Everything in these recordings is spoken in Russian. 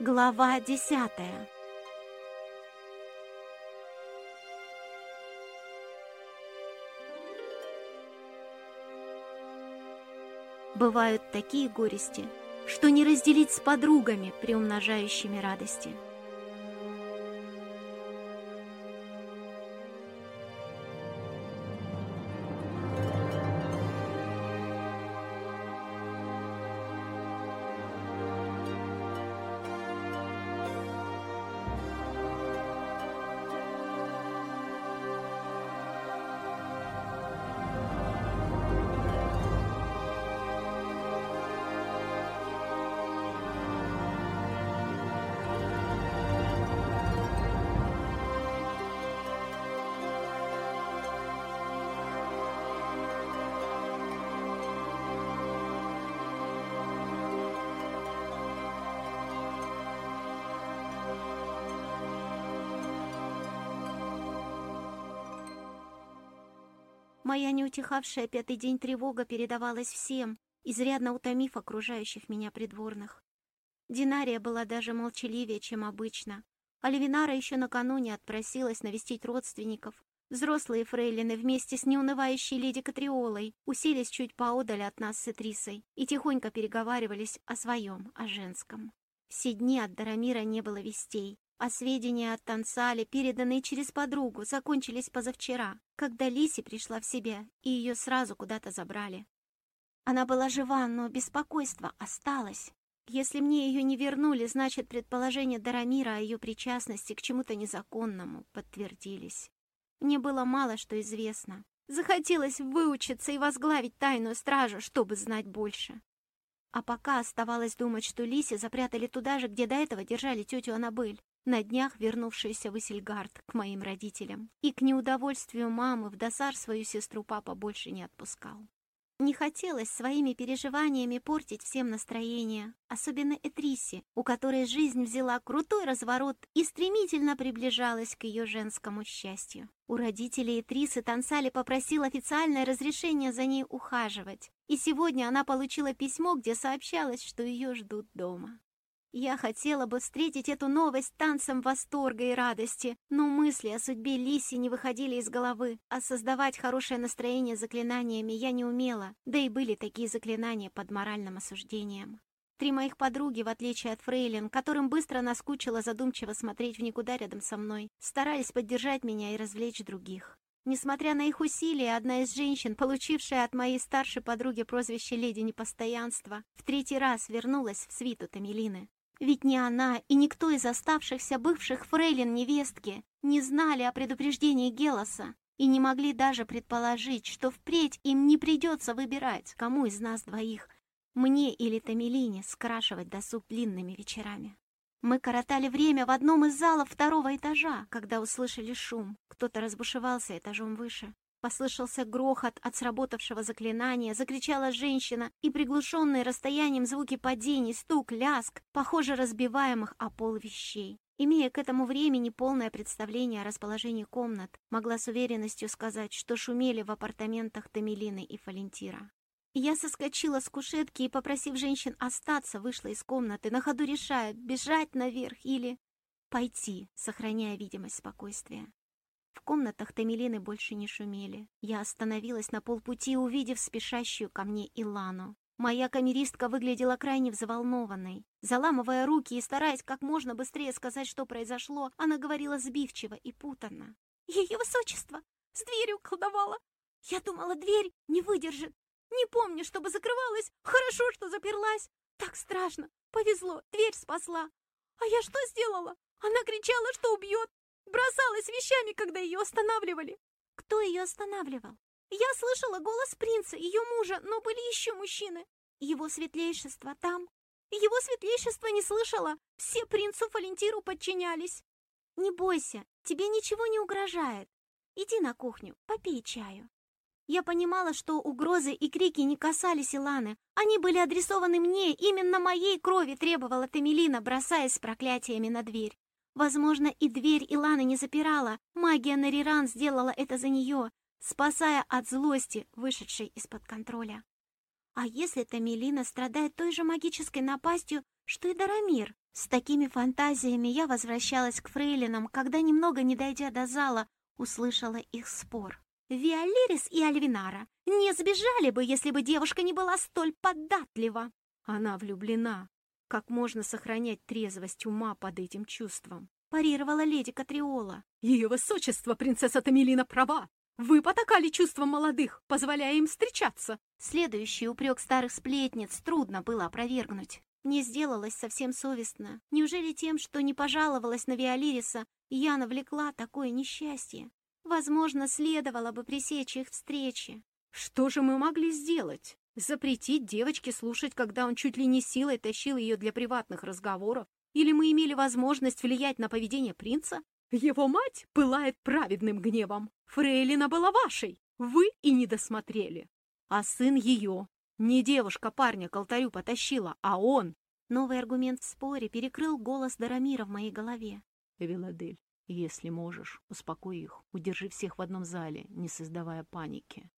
Глава десятая Бывают такие горести, что не разделить с подругами, приумножающими радости. Моя неутихавшая пятый день тревога передавалась всем, изрядно утомив окружающих меня придворных. Динария была даже молчаливее, чем обычно, а Левинара еще накануне отпросилась навестить родственников. Взрослые фрейлины вместе с неунывающей леди Катриолой уселись чуть поодаль от нас с Этрисой и тихонько переговаривались о своем, о женском. Все дни от Дарамира не было вестей, а сведения от Тансали, переданные через подругу, закончились позавчера, когда Лиси пришла в себя, и ее сразу куда-то забрали. Она была жива, но беспокойство осталось. Если мне ее не вернули, значит, предположения Дарамира о ее причастности к чему-то незаконному подтвердились. Мне было мало что известно. Захотелось выучиться и возглавить тайную стражу, чтобы знать больше. А пока оставалось думать, что Лиси запрятали туда же, где до этого держали тетю Аннабель на днях вернувшаяся в Исельгард к моим родителям. И к неудовольствию мамы в досар свою сестру папа больше не отпускал. Не хотелось своими переживаниями портить всем настроение, особенно Этрисе, у которой жизнь взяла крутой разворот и стремительно приближалась к ее женскому счастью. У родителей Этрисы Тансали попросил официальное разрешение за ней ухаживать, и сегодня она получила письмо, где сообщалось, что ее ждут дома. Я хотела бы встретить эту новость танцем восторга и радости, но мысли о судьбе Лиси не выходили из головы, а создавать хорошее настроение заклинаниями я не умела, да и были такие заклинания под моральным осуждением. Три моих подруги, в отличие от Фрейлин, которым быстро наскучило задумчиво смотреть в никуда рядом со мной, старались поддержать меня и развлечь других. Несмотря на их усилия, одна из женщин, получившая от моей старшей подруги прозвище «Леди Непостоянства», в третий раз вернулась в свиту Тамелины. Ведь ни она и никто из оставшихся бывших фрейлин невестки не знали о предупреждении Гелоса и не могли даже предположить, что впредь им не придется выбирать, кому из нас двоих, мне или Тамелине, скрашивать досуг длинными вечерами. Мы коротали время в одном из залов второго этажа, когда услышали шум. Кто-то разбушевался этажом выше. Послышался грохот от сработавшего заклинания, закричала женщина, и приглушенные расстоянием звуки падений, стук, ляск, похоже, разбиваемых о пол вещей. Имея к этому времени полное представление о расположении комнат, могла с уверенностью сказать, что шумели в апартаментах Тамелины и Фалентира. Я соскочила с кушетки и, попросив женщин остаться, вышла из комнаты, на ходу решая, бежать наверх или пойти, сохраняя видимость спокойствия. Комнатах Тамилины больше не шумели. Я остановилась на полпути, увидев спешащую ко мне Илану. Моя камеристка выглядела крайне взволнованной. Заламывая руки и стараясь как можно быстрее сказать, что произошло, она говорила сбивчиво и путанно. «Ее высочество! С дверью колдовала! Я думала, дверь не выдержит. Не помню, чтобы закрывалась. Хорошо, что заперлась. Так страшно. Повезло, дверь спасла. А я что сделала? Она кричала, что убьет. Бросалась вещами, когда ее останавливали. Кто ее останавливал? Я слышала голос принца, ее мужа, но были еще мужчины. Его светлейшество там. Его светлейшество не слышала. Все принцу Фалентиру подчинялись. Не бойся, тебе ничего не угрожает. Иди на кухню, попей чаю. Я понимала, что угрозы и крики не касались Иланы. Они были адресованы мне, именно моей крови требовала Тамелина, бросаясь с проклятиями на дверь. Возможно, и дверь Иланы не запирала. Магия Нариран сделала это за нее, спасая от злости, вышедшей из-под контроля. А если Тамелина страдает той же магической напастью, что и Дарамир. С такими фантазиями я возвращалась к фрейлинам, когда, немного не дойдя до зала, услышала их спор. Виолерис и Альвинара не сбежали бы, если бы девушка не была столь податлива. Она влюблена. Как можно сохранять трезвость ума под этим чувством? Парировала леди Катриола. Ее высочество, принцесса Тамилина, права. Вы потакали чувствам молодых, позволяя им встречаться. Следующий упрек старых сплетниц трудно было опровергнуть. Мне сделалось совсем совестно. Неужели тем, что не пожаловалась на Виолириса, я навлекла такое несчастье? Возможно, следовало бы пресечь их встречи. Что же мы могли сделать? Запретить девочке слушать, когда он чуть ли не силой тащил ее для приватных разговоров? Или мы имели возможность влиять на поведение принца? Его мать пылает праведным гневом. Фрейлина была вашей. Вы и не досмотрели. А сын ее. Не девушка парня к алтарю потащила, а он. Новый аргумент в споре перекрыл голос Дарамира в моей голове. Эвеладель, если можешь, успокой их, удержи всех в одном зале, не создавая паники.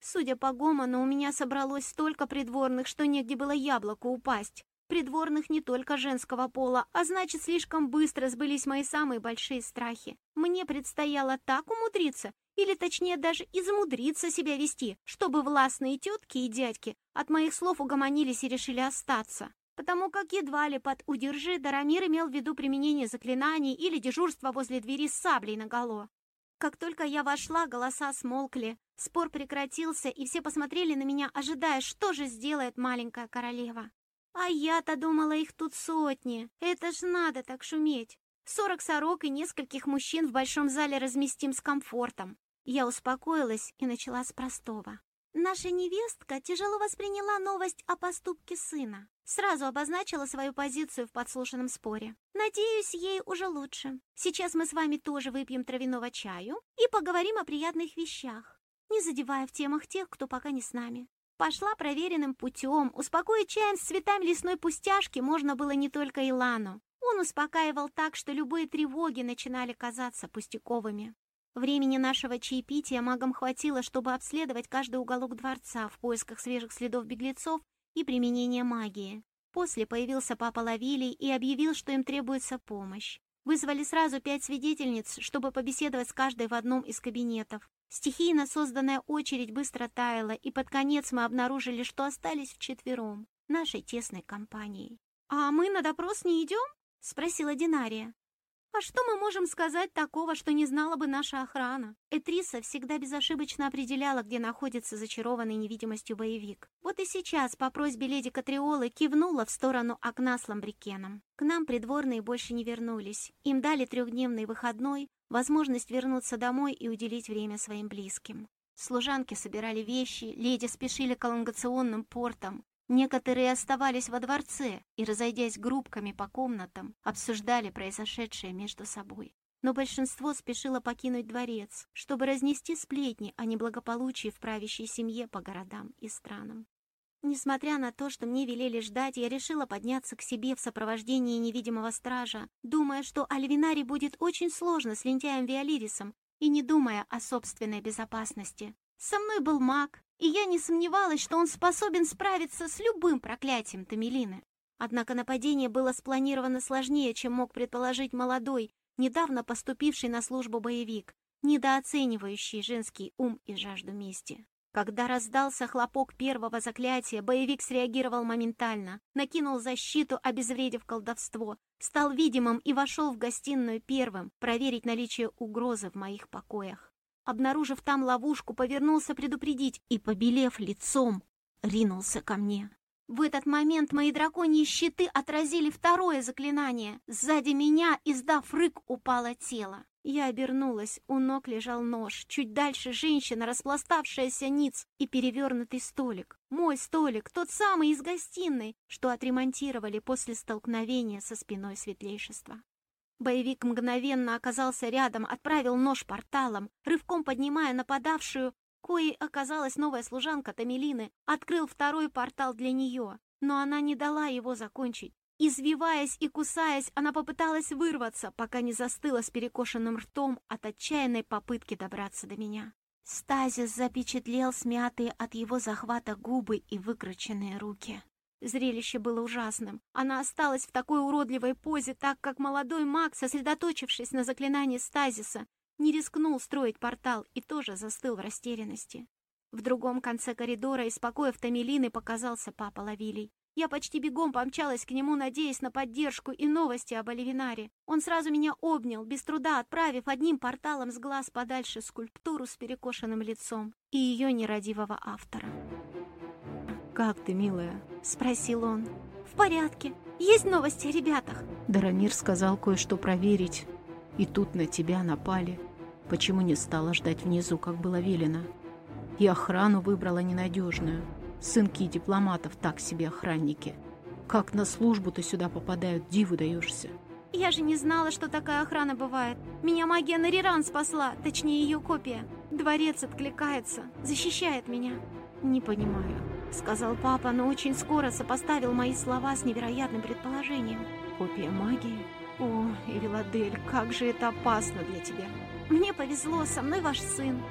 Судя по гомону, у меня собралось столько придворных, что негде было яблоку упасть. Придворных не только женского пола, а значит, слишком быстро сбылись мои самые большие страхи. Мне предстояло так умудриться, или точнее даже измудриться себя вести, чтобы властные тетки и дядьки от моих слов угомонились и решили остаться. Потому как едва ли под «удержи» Дарамир имел в виду применение заклинаний или дежурство возле двери с саблей наголо. Как только я вошла, голоса смолкли, спор прекратился, и все посмотрели на меня, ожидая, что же сделает маленькая королева. А я-то думала, их тут сотни. Это ж надо так шуметь. Сорок сорок и нескольких мужчин в большом зале разместим с комфортом. Я успокоилась и начала с простого. Наша невестка тяжело восприняла новость о поступке сына. Сразу обозначила свою позицию в подслушанном споре. Надеюсь, ей уже лучше. Сейчас мы с вами тоже выпьем травяного чаю и поговорим о приятных вещах, не задевая в темах тех, кто пока не с нами. Пошла проверенным путем. Успокоить чаем с цветами лесной пустяшки можно было не только Илану. Он успокаивал так, что любые тревоги начинали казаться пустяковыми. Времени нашего чаепития магам хватило, чтобы обследовать каждый уголок дворца в поисках свежих следов беглецов и применения магии. После появился папа Лавилий и объявил, что им требуется помощь. Вызвали сразу пять свидетельниц, чтобы побеседовать с каждой в одном из кабинетов. Стихийно созданная очередь быстро таяла, и под конец мы обнаружили, что остались вчетвером, нашей тесной компанией. «А мы на допрос не идем?» — спросила Динария. «А что мы можем сказать такого, что не знала бы наша охрана?» Этриса всегда безошибочно определяла, где находится зачарованный невидимостью боевик. Вот и сейчас по просьбе леди Катриолы кивнула в сторону окна с ламбрикеном. К нам придворные больше не вернулись. Им дали трехдневный выходной, возможность вернуться домой и уделить время своим близким. Служанки собирали вещи, леди спешили к колонгационным портам. Некоторые оставались во дворце и, разойдясь группками по комнатам, обсуждали произошедшее между собой. Но большинство спешило покинуть дворец, чтобы разнести сплетни о неблагополучии в правящей семье по городам и странам. Несмотря на то, что мне велели ждать, я решила подняться к себе в сопровождении невидимого стража, думая, что Альвинари будет очень сложно с лентяем Виолирисом и не думая о собственной безопасности. Со мной был маг, и я не сомневалась, что он способен справиться с любым проклятием Тамелины. Однако нападение было спланировано сложнее, чем мог предположить молодой, недавно поступивший на службу боевик, недооценивающий женский ум и жажду мести. Когда раздался хлопок первого заклятия, боевик среагировал моментально, накинул защиту, обезвредив колдовство, стал видимым и вошел в гостиную первым, проверить наличие угрозы в моих покоях. Обнаружив там ловушку, повернулся предупредить и, побелев лицом, ринулся ко мне. В этот момент мои драконьи щиты отразили второе заклинание. Сзади меня, издав рык, упало тело. Я обернулась, у ног лежал нож, чуть дальше женщина, распластавшаяся ниц и перевернутый столик. Мой столик, тот самый из гостиной, что отремонтировали после столкновения со спиной светлейшества. Боевик мгновенно оказался рядом, отправил нож порталом, рывком поднимая нападавшую, коей оказалась новая служанка Тамелины, открыл второй портал для нее, но она не дала его закончить. Извиваясь и кусаясь, она попыталась вырваться, пока не застыла с перекошенным ртом от отчаянной попытки добраться до меня. Стазис запечатлел смятые от его захвата губы и выкрученные руки. Зрелище было ужасным. Она осталась в такой уродливой позе, так как молодой маг, сосредоточившись на заклинании стазиса, не рискнул строить портал и тоже застыл в растерянности. В другом конце коридора из покоев Тамелины показался папа Лавилий. Я почти бегом помчалась к нему, надеясь на поддержку и новости об Оливинаре. Он сразу меня обнял, без труда отправив одним порталом с глаз подальше скульптуру с перекошенным лицом и ее нерадивого автора. «Как ты, милая?» — спросил он. «В порядке. Есть новости о ребятах?» Дарамир сказал кое-что проверить. И тут на тебя напали. Почему не стала ждать внизу, как было велено? И охрану выбрала ненадежную. Сынки дипломатов так себе охранники. Как на службу-то сюда попадают, диву даешься. Я же не знала, что такая охрана бывает. Меня магия Нариран спасла, точнее ее копия. Дворец откликается, защищает меня. Не понимаю, сказал папа, но очень скоро сопоставил мои слова с невероятным предположением. Копия магии? О, Эвеладель, как же это опасно для тебя. Мне повезло, со мной ваш сын.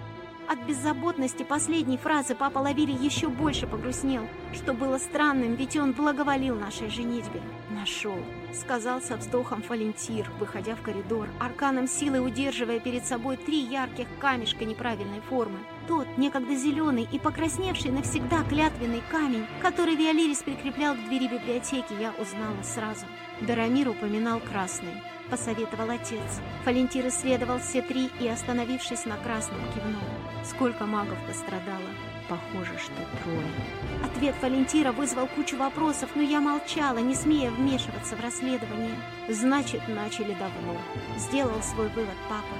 От беззаботности последней фразы папа Лавили еще больше погрустнел, что было странным, ведь он благоволил нашей женитьбе. «Нашел», — сказал со вздохом Фалентир, выходя в коридор, арканом силы удерживая перед собой три ярких камешка неправильной формы. Тот, некогда зеленый и покрасневший навсегда клятвенный камень, который Виолирис прикреплял к двери библиотеки, я узнала сразу. Дарамир упоминал красный. — посоветовал отец. Фалентир исследовал все три и, остановившись на красном, кивнул. Сколько магов пострадало? Похоже, что трое. Ответ Фалентира вызвал кучу вопросов, но я молчала, не смея вмешиваться в расследование. Значит, начали давно. Сделал свой вывод папа.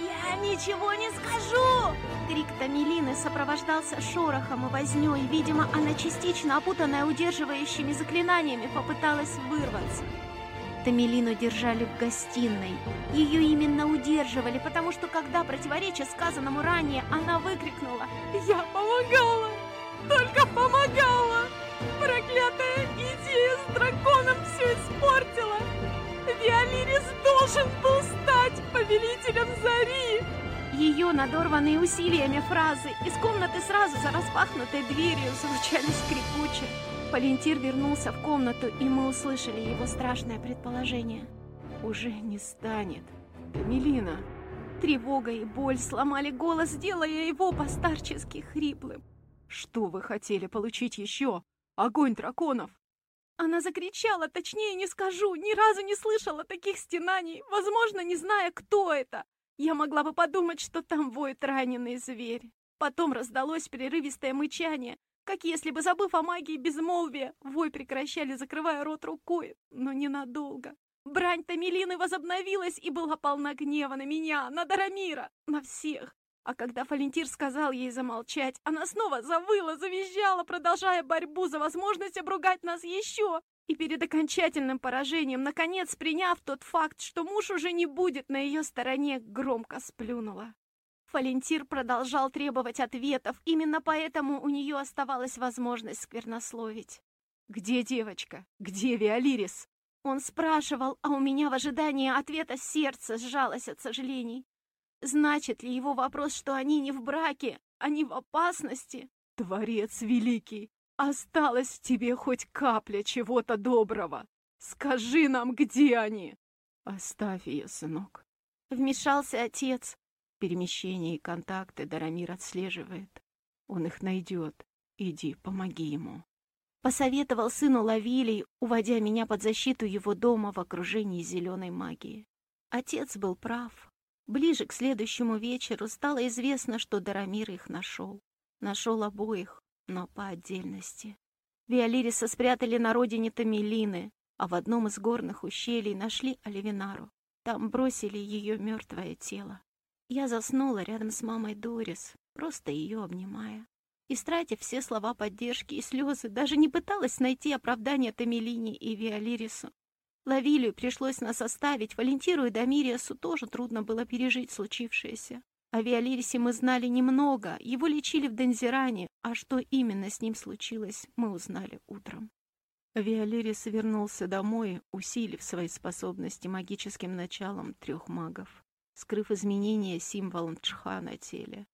«Я ничего не скажу!» Крик Тамилины сопровождался шорохом и вознёй. Видимо, она частично опутанная удерживающими заклинаниями попыталась вырваться. Тамелину держали в гостиной. Ее именно удерживали, потому что когда, противореча сказанному ранее, она выкрикнула «Я помогала! Только помогала! Проклятая идея с драконом все испортила! Виолирис должен был стать повелителем Зари!» Ее надорванные усилиями фразы из комнаты сразу за распахнутой дверью звучали скрипуче. Палентир вернулся в комнату, и мы услышали его страшное предположение. «Уже не станет. Камелина!» Тревога и боль сломали голос, делая его постарчески хриплым. «Что вы хотели получить еще? Огонь драконов!» Она закричала, точнее не скажу, ни разу не слышала таких стенаний, возможно, не зная, кто это. Я могла бы подумать, что там воет раненый зверь. Потом раздалось прерывистое мычание, как если бы, забыв о магии безмолвия, вой прекращали, закрывая рот рукой, но ненадолго. Брань Тамилины возобновилась и была полна гнева на меня, на Дарамира, на всех. А когда Фалентир сказал ей замолчать, она снова завыла, завизжала, продолжая борьбу за возможность обругать нас еще. И перед окончательным поражением, наконец приняв тот факт, что муж уже не будет на ее стороне, громко сплюнула. Фалентир продолжал требовать ответов, именно поэтому у нее оставалась возможность сквернословить. «Где девочка? Где Виолирис?» Он спрашивал, а у меня в ожидании ответа сердце сжалось от сожалений. Значит ли его вопрос, что они не в браке, они в опасности? Творец великий, осталось в тебе хоть капля чего-то доброго. Скажи нам, где они? Оставь ее, сынок. Вмешался отец. Перемещения и контакты Дарамир отслеживает. Он их найдет. Иди, помоги ему. Посоветовал сыну Лавилий, уводя меня под защиту его дома в окружении зеленой магии. Отец был прав. Ближе к следующему вечеру стало известно, что Дарамир их нашел. Нашел обоих, но по отдельности. Виолириса спрятали на родине Тамелины, а в одном из горных ущелий нашли Оливинару. Там бросили ее мертвое тело. Я заснула рядом с мамой Дорис, просто ее обнимая. Истратив все слова поддержки и слезы, даже не пыталась найти оправдание Тамелине и Виолирису. Лавилию пришлось нас оставить, Валентиру и Дамириасу тоже трудно было пережить случившееся. О Виолирисе мы знали немного, его лечили в Дензиране, а что именно с ним случилось, мы узнали утром. Виолирис вернулся домой, усилив свои способности магическим началом трех магов скрыв изменения символом чха на теле.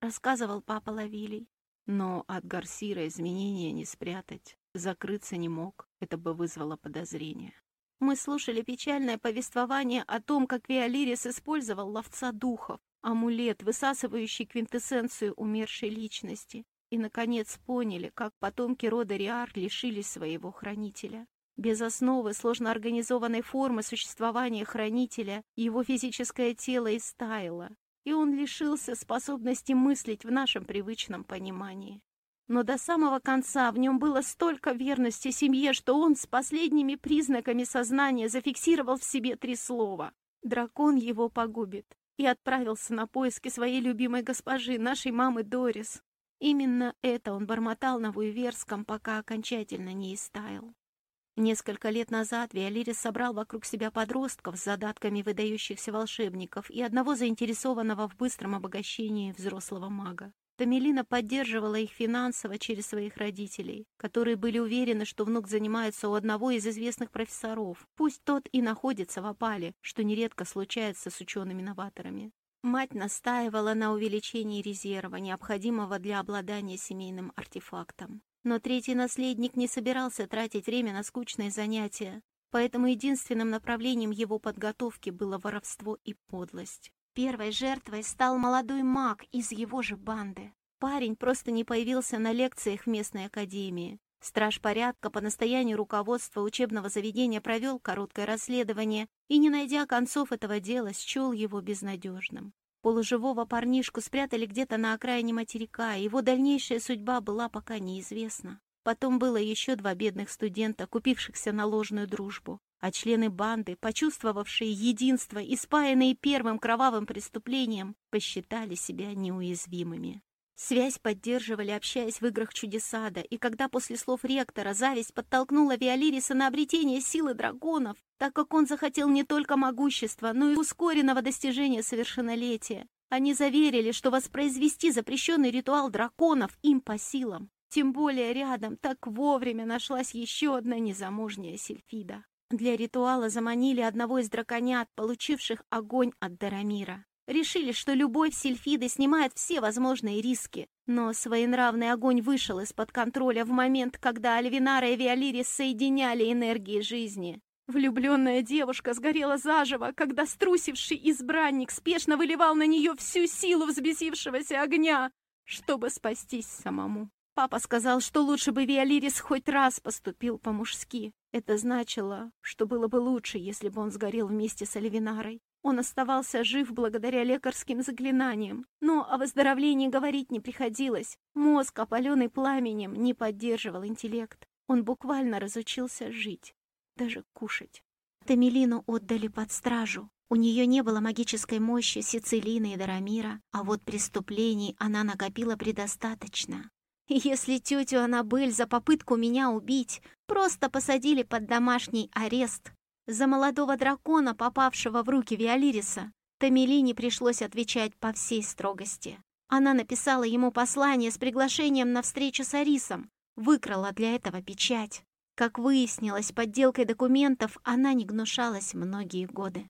Рассказывал папа Лавилий. Но от Гарсира изменения не спрятать. закрыться не мог, это бы вызвало подозрение. Мы слушали печальное повествование о том, как Виолирис использовал ловца духов, амулет, высасывающий квинтэссенцию умершей личности, и, наконец, поняли, как потомки рода Риар лишились своего хранителя. Без основы сложно организованной формы существования хранителя его физическое тело истаяло, и он лишился способности мыслить в нашем привычном понимании. Но до самого конца в нем было столько верности семье, что он с последними признаками сознания зафиксировал в себе три слова. Дракон его погубит. И отправился на поиски своей любимой госпожи, нашей мамы Дорис. Именно это он бормотал на Вуйверском, пока окончательно не истаял. Несколько лет назад Виолирис собрал вокруг себя подростков с задатками выдающихся волшебников и одного заинтересованного в быстром обогащении взрослого мага. Тамелина поддерживала их финансово через своих родителей, которые были уверены, что внук занимается у одного из известных профессоров, пусть тот и находится в опале, что нередко случается с учеными-новаторами. Мать настаивала на увеличении резерва, необходимого для обладания семейным артефактом. Но третий наследник не собирался тратить время на скучные занятия, поэтому единственным направлением его подготовки было воровство и подлость. Первой жертвой стал молодой маг из его же банды. Парень просто не появился на лекциях в местной академии. Страж порядка по настоянию руководства учебного заведения провел короткое расследование и, не найдя концов этого дела, счел его безнадежным. Полуживого парнишку спрятали где-то на окраине материка, его дальнейшая судьба была пока неизвестна. Потом было еще два бедных студента, купившихся на ложную дружбу а члены банды, почувствовавшие единство и спаянные первым кровавым преступлением, посчитали себя неуязвимыми. Связь поддерживали, общаясь в играх чудесада, и когда после слов ректора зависть подтолкнула Виолириса на обретение силы драконов, так как он захотел не только могущества, но и ускоренного достижения совершеннолетия, они заверили, что воспроизвести запрещенный ритуал драконов им по силам. Тем более рядом так вовремя нашлась еще одна незамужняя Сильфида. Для ритуала заманили одного из драконят, получивших огонь от Дарамира. Решили, что любовь Сильфиды снимает все возможные риски. Но своенравный огонь вышел из-под контроля в момент, когда Альвинара и Виолирис соединяли энергии жизни. Влюбленная девушка сгорела заживо, когда струсивший избранник спешно выливал на нее всю силу взбесившегося огня, чтобы спастись самому. Папа сказал, что лучше бы Виолирис хоть раз поступил по-мужски. Это значило, что было бы лучше, если бы он сгорел вместе с Альвинарой. Он оставался жив благодаря лекарским заклинаниям, но о выздоровлении говорить не приходилось. Мозг, опаленный пламенем, не поддерживал интеллект. Он буквально разучился жить, даже кушать. Тамелину отдали под стражу. У нее не было магической мощи Сицилины и Дарамира, а вот преступлений она накопила предостаточно. Если тетю Аннабель за попытку меня убить просто посадили под домашний арест, за молодого дракона, попавшего в руки Виолириса, Тамелине пришлось отвечать по всей строгости. Она написала ему послание с приглашением на встречу с Арисом, выкрала для этого печать. Как выяснилось, подделкой документов она не гнушалась многие годы.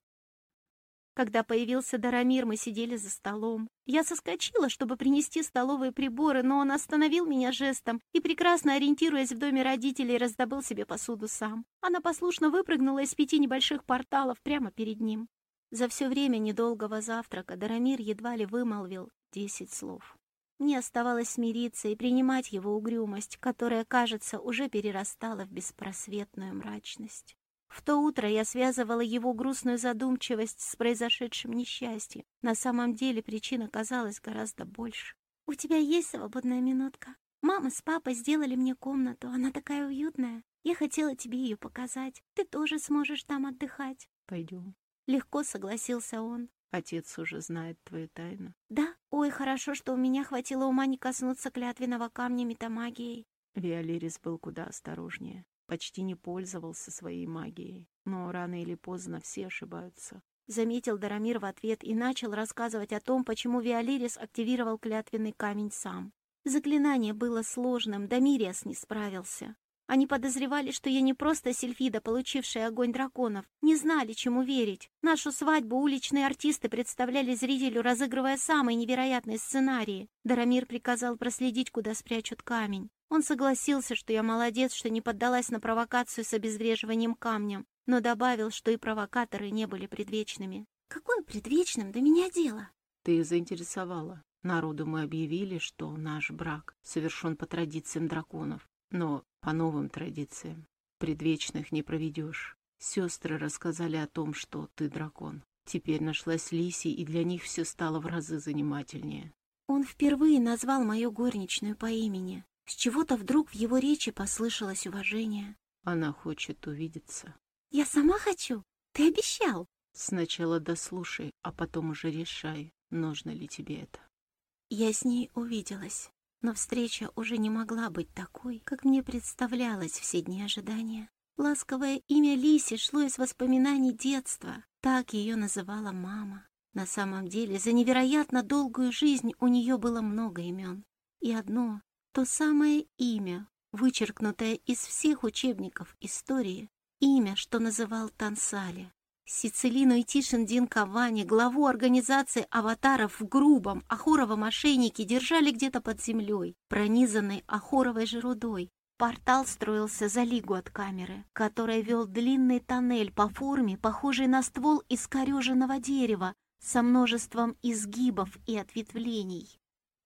Когда появился Дарамир, мы сидели за столом. Я соскочила, чтобы принести столовые приборы, но он остановил меня жестом и, прекрасно ориентируясь в доме родителей, раздобыл себе посуду сам. Она послушно выпрыгнула из пяти небольших порталов прямо перед ним. За все время недолгого завтрака Дарамир едва ли вымолвил десять слов. Мне оставалось смириться и принимать его угрюмость, которая, кажется, уже перерастала в беспросветную мрачность. В то утро я связывала его грустную задумчивость с произошедшим несчастьем. На самом деле причина казалась гораздо больше. «У тебя есть свободная минутка? Мама с папой сделали мне комнату, она такая уютная. Я хотела тебе ее показать. Ты тоже сможешь там отдыхать». «Пойдем». Легко согласился он. Отец уже знает твою тайну. Да? Ой, хорошо, что у меня хватило ума не коснуться клятвенного камня метамагией. Виолерис был куда осторожнее почти не пользовался своей магией. Но рано или поздно все ошибаются. Заметил Дарамир в ответ и начал рассказывать о том, почему Виолирис активировал клятвенный камень сам. Заклинание было сложным, Дамириас не справился. Они подозревали, что я не просто сельфида, получившая огонь драконов. Не знали, чему верить. Нашу свадьбу уличные артисты представляли зрителю, разыгрывая самые невероятные сценарии. Дарамир приказал проследить, куда спрячут камень. Он согласился, что я молодец, что не поддалась на провокацию с обезвреживанием камнем, но добавил, что и провокаторы не были предвечными. Какое предвечным до меня дело? Ты заинтересовала. Народу мы объявили, что наш брак совершен по традициям драконов. Но по новым традициям. Предвечных не проведешь. Сестры рассказали о том, что ты дракон. Теперь нашлась Лиси, и для них все стало в разы занимательнее. Он впервые назвал мою горничную по имени. С чего-то вдруг в его речи послышалось уважение. Она хочет увидеться. Я сама хочу. Ты обещал. Сначала дослушай, а потом уже решай, нужно ли тебе это. Я с ней увиделась. Но встреча уже не могла быть такой, как мне представлялось все дни ожидания. Ласковое имя Лиси шло из воспоминаний детства. Так ее называла мама. На самом деле, за невероятно долгую жизнь у нее было много имен. И одно, то самое имя, вычеркнутое из всех учебников истории, имя, что называл Тансали. Сицилину и Тишин Кавани, главу организации аватаров в грубом Ахоровом ошейнике держали где-то под землей, пронизанной Ахоровой же рудой. Портал строился за лигу от камеры, которая вел длинный тоннель по форме, похожий на ствол искореженного дерева, со множеством изгибов и ответвлений.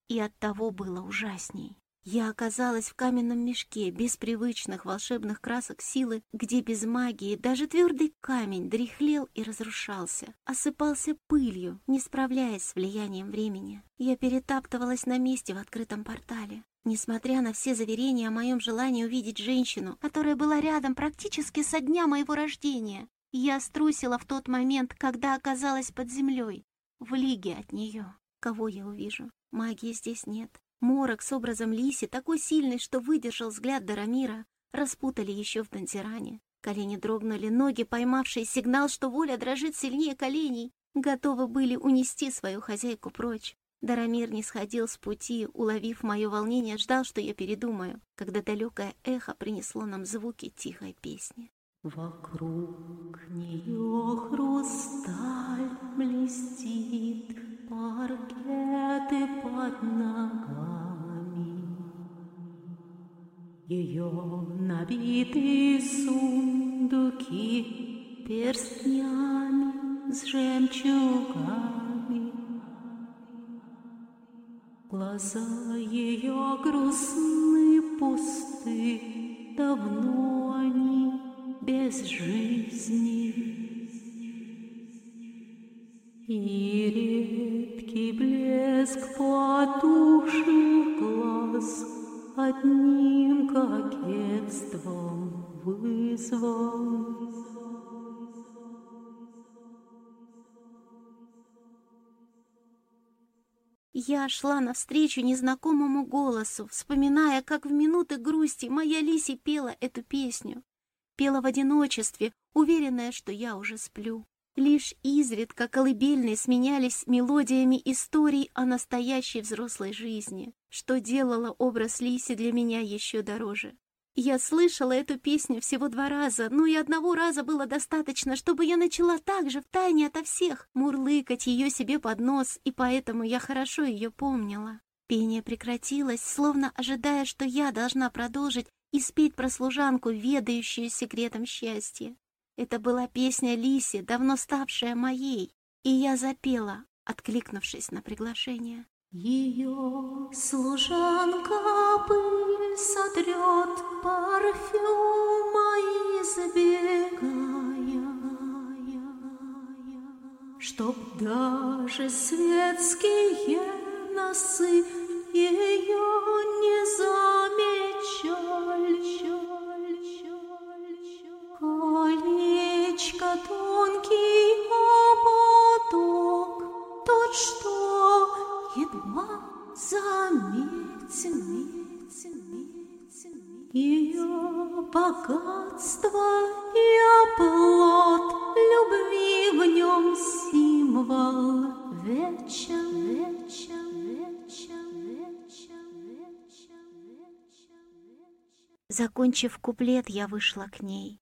И от того было ужасней. Я оказалась в каменном мешке, без привычных волшебных красок силы, где без магии даже твердый камень дряхлел и разрушался, осыпался пылью, не справляясь с влиянием времени. Я перетаптывалась на месте в открытом портале. Несмотря на все заверения о моем желании увидеть женщину, которая была рядом практически со дня моего рождения, я струсила в тот момент, когда оказалась под землей, в лиге от нее. Кого я увижу? Магии здесь нет. Морок с образом Лиси, такой сильный, что выдержал взгляд Дарамира, распутали еще в Дантиране. Колени дрогнули, ноги, поймавшие сигнал, что воля дрожит сильнее коленей, готовы были унести свою хозяйку прочь. Дарамир не сходил с пути, уловив мое волнение, ждал, что я передумаю, когда далекое эхо принесло нам звуки тихой песни. Вокруг нее хрусталь блестит, паркеты под ногами. Ее набитые сундуки перстнями с жемчугами. Глаза ее грустны, пусты, давно они без жизни. И потухших глаз Одним кокетством вызвал. Я шла навстречу незнакомому голосу, вспоминая, как в минуты грусти моя Лиси пела эту песню. Пела в одиночестве, уверенная, что я уже сплю. Лишь изредка колыбельные сменялись мелодиями историй о настоящей взрослой жизни, что делало образ Лиси для меня еще дороже. Я слышала эту песню всего два раза, но и одного раза было достаточно, чтобы я начала так же втайне ото всех мурлыкать ее себе под нос, и поэтому я хорошо ее помнила. Пение прекратилось, словно ожидая, что я должна продолжить и спеть про служанку, ведающую секретом счастья. Это была песня Лиси, давно ставшая моей, и я запела, откликнувшись на приглашение. Ее служанка пыль сотрет парфюма избегая, Чтоб даже светские носы ее не замечали. Колечко тонкий ободок, Тот, что едва заметен, Ее богатство и оплот, Любви в нем символ вечен, вечен, вечен, вечен, вечен. Закончив куплет, я вышла к ней.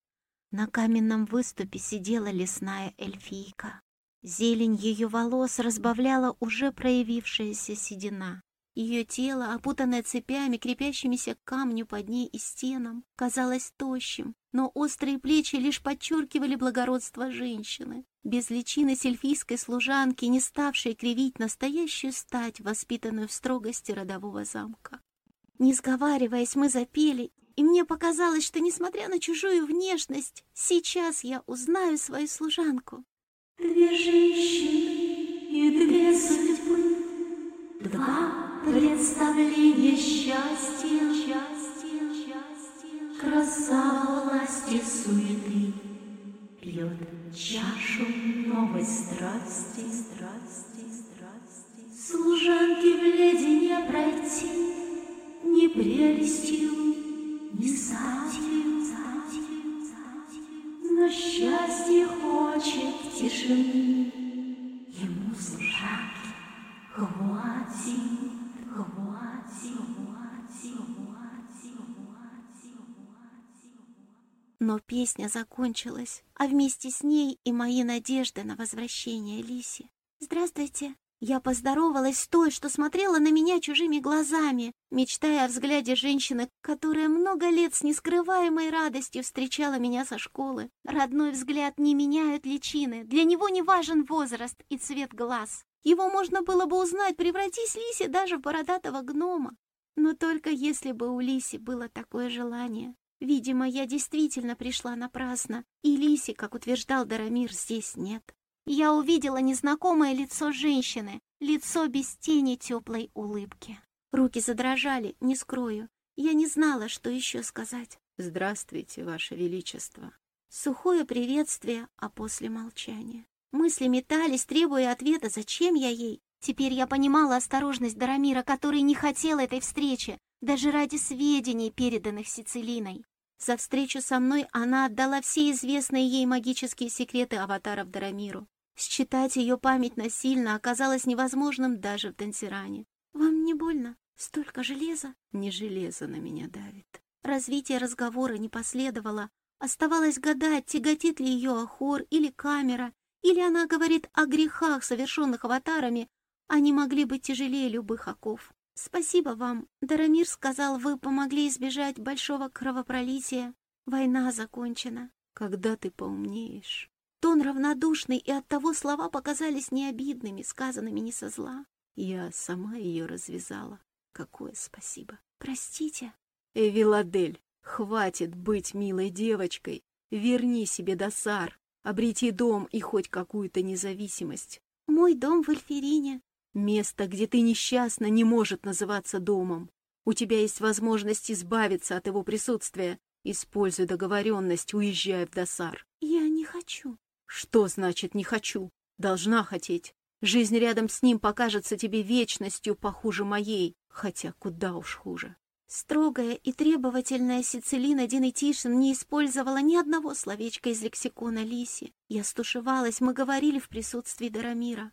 На каменном выступе сидела лесная эльфийка. Зелень ее волос разбавляла уже проявившаяся седина. Ее тело, опутанное цепями, крепящимися к камню под ней и стенам, казалось тощим, но острые плечи лишь подчеркивали благородство женщины. Без личины сельфийской служанки, не ставшей кривить настоящую стать, воспитанную в строгости родового замка. Не сговариваясь, мы запели, и мне показалось, что, несмотря на чужую внешность, сейчас я узнаю свою служанку. Две женщины и две судьбы, два представление счастья, счастья, счастья, краса власти суеты, пьет чашу новой страсти, страсти, страсти. Служанки в леди не пройти, ни прелестью, статью, но счастье хочет тишины, ему служанки хватит. Но песня закончилась, а вместе с ней и мои надежды на возвращение Лиси. «Здравствуйте!» Я поздоровалась с той, что смотрела на меня чужими глазами, мечтая о взгляде женщины, которая много лет с нескрываемой радостью встречала меня со школы. Родной взгляд не меняют личины, для него не важен возраст и цвет глаз. Его можно было бы узнать, превратись Лиси даже в бородатого гнома. Но только если бы у Лиси было такое желание. Видимо, я действительно пришла напрасно, и Лиси, как утверждал Дарамир, здесь нет. Я увидела незнакомое лицо женщины, лицо без тени теплой улыбки. Руки задрожали, не скрою. Я не знала, что еще сказать. «Здравствуйте, Ваше Величество!» Сухое приветствие, а после молчания. Мысли метались, требуя ответа, зачем я ей. Теперь я понимала осторожность Дарамира, который не хотел этой встречи, даже ради сведений, переданных Сицилиной. За встречу со мной она отдала все известные ей магические секреты аватаров Дарамиру. Считать ее память насильно оказалось невозможным даже в Дансиране. «Вам не больно? Столько железа?» «Не железо на меня давит». Развитие разговора не последовало. Оставалось гадать, тяготит ли ее Ахор или камера, или она говорит о грехах, совершенных аватарами, они могли быть тяжелее любых оков. Спасибо вам. Дарамир сказал, вы помогли избежать большого кровопролития. Война закончена. Когда ты поумнеешь? Тон равнодушный, и оттого слова показались необидными, сказанными не со зла. Я сама ее развязала. Какое спасибо. Простите. Эвиладель, хватит быть милой девочкой. Верни себе досар. Обрети дом и хоть какую-то независимость. Мой дом в Эльферине. Место, где ты несчастна, не может называться домом. У тебя есть возможность избавиться от его присутствия. Используй договоренность, уезжая в Досар. Я не хочу. Что значит «не хочу»? Должна хотеть. Жизнь рядом с ним покажется тебе вечностью похуже моей, хотя куда уж хуже. Строгая и требовательная Сицилина Динетишин не использовала ни одного словечка из лексикона Лиси. Я стушевалась, мы говорили в присутствии Дарамира.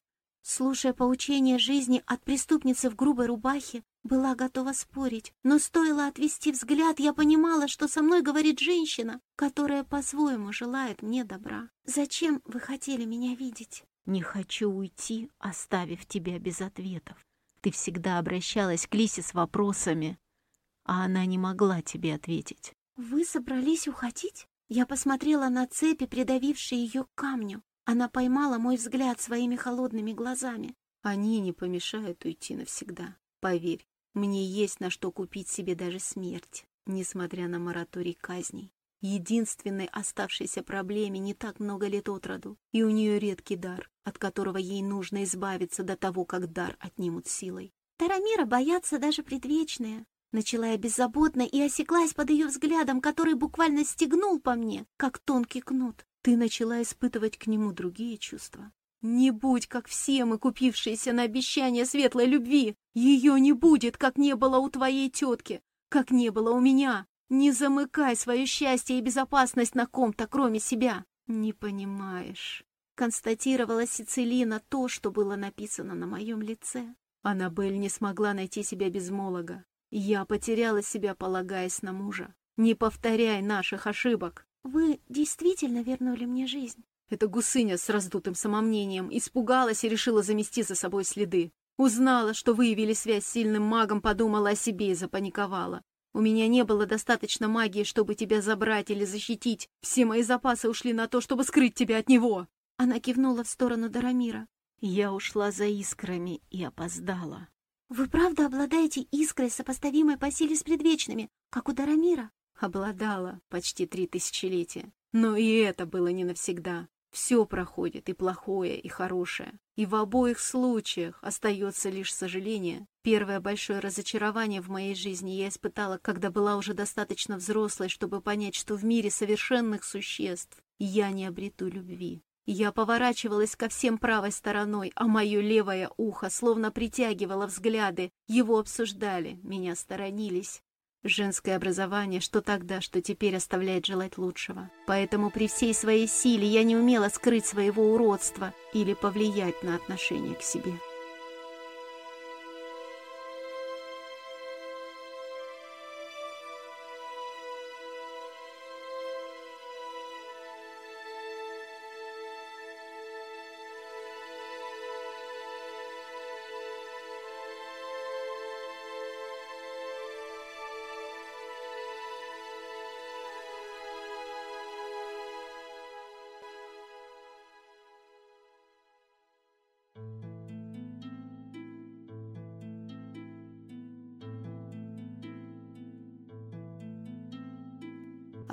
Слушая поучение жизни от преступницы в грубой рубахе, была готова спорить, но стоило отвести взгляд, я понимала, что со мной говорит женщина, которая по-своему желает мне добра. «Зачем вы хотели меня видеть?» «Не хочу уйти, оставив тебя без ответов. Ты всегда обращалась к Лисе с вопросами, а она не могла тебе ответить. «Вы собрались уходить?» Я посмотрела на цепи, придавившие ее к камню. Она поймала мой взгляд своими холодными глазами. «Они не помешают уйти навсегда. Поверь, мне есть на что купить себе даже смерть, несмотря на мораторий казней. Единственной оставшейся проблеме не так много лет от роду, и у нее редкий дар, от которого ей нужно избавиться до того, как дар отнимут силой. Тарамира боятся даже предвечные. Начала я беззаботно и осеклась под ее взглядом, который буквально стегнул по мне, как тонкий кнут. Ты начала испытывать к нему другие чувства. Не будь, как все мы, купившиеся на обещание светлой любви. Ее не будет, как не было у твоей тетки, как не было у меня. Не замыкай свое счастье и безопасность на ком-то, кроме себя. Не понимаешь. Констатировала Сицилина то, что было написано на моем лице. Аннабель не смогла найти себя без Молога. Я потеряла себя, полагаясь на мужа. Не повторяй наших ошибок. Вы действительно вернули мне жизнь? Эта гусыня с раздутым самомнением испугалась и решила замести за собой следы. Узнала, что выявили связь с сильным магом, подумала о себе и запаниковала. У меня не было достаточно магии, чтобы тебя забрать или защитить. Все мои запасы ушли на то, чтобы скрыть тебя от него. Она кивнула в сторону Дарамира. Я ушла за искрами и опоздала. Вы правда обладаете искрой, сопоставимой по силе с предвечными, как у Дарамира? Обладала почти три тысячелетия. Но и это было не навсегда. Все проходит, и плохое, и хорошее. И в обоих случаях остается лишь сожаление. Первое большое разочарование в моей жизни я испытала, когда была уже достаточно взрослой, чтобы понять, что в мире совершенных существ я не обрету любви. Я поворачивалась ко всем правой стороной, а мое левое ухо словно притягивало взгляды. Его обсуждали, меня сторонились. Женское образование, что тогда, что теперь оставляет желать лучшего. Поэтому при всей своей силе я не умела скрыть своего уродства или повлиять на отношение к себе.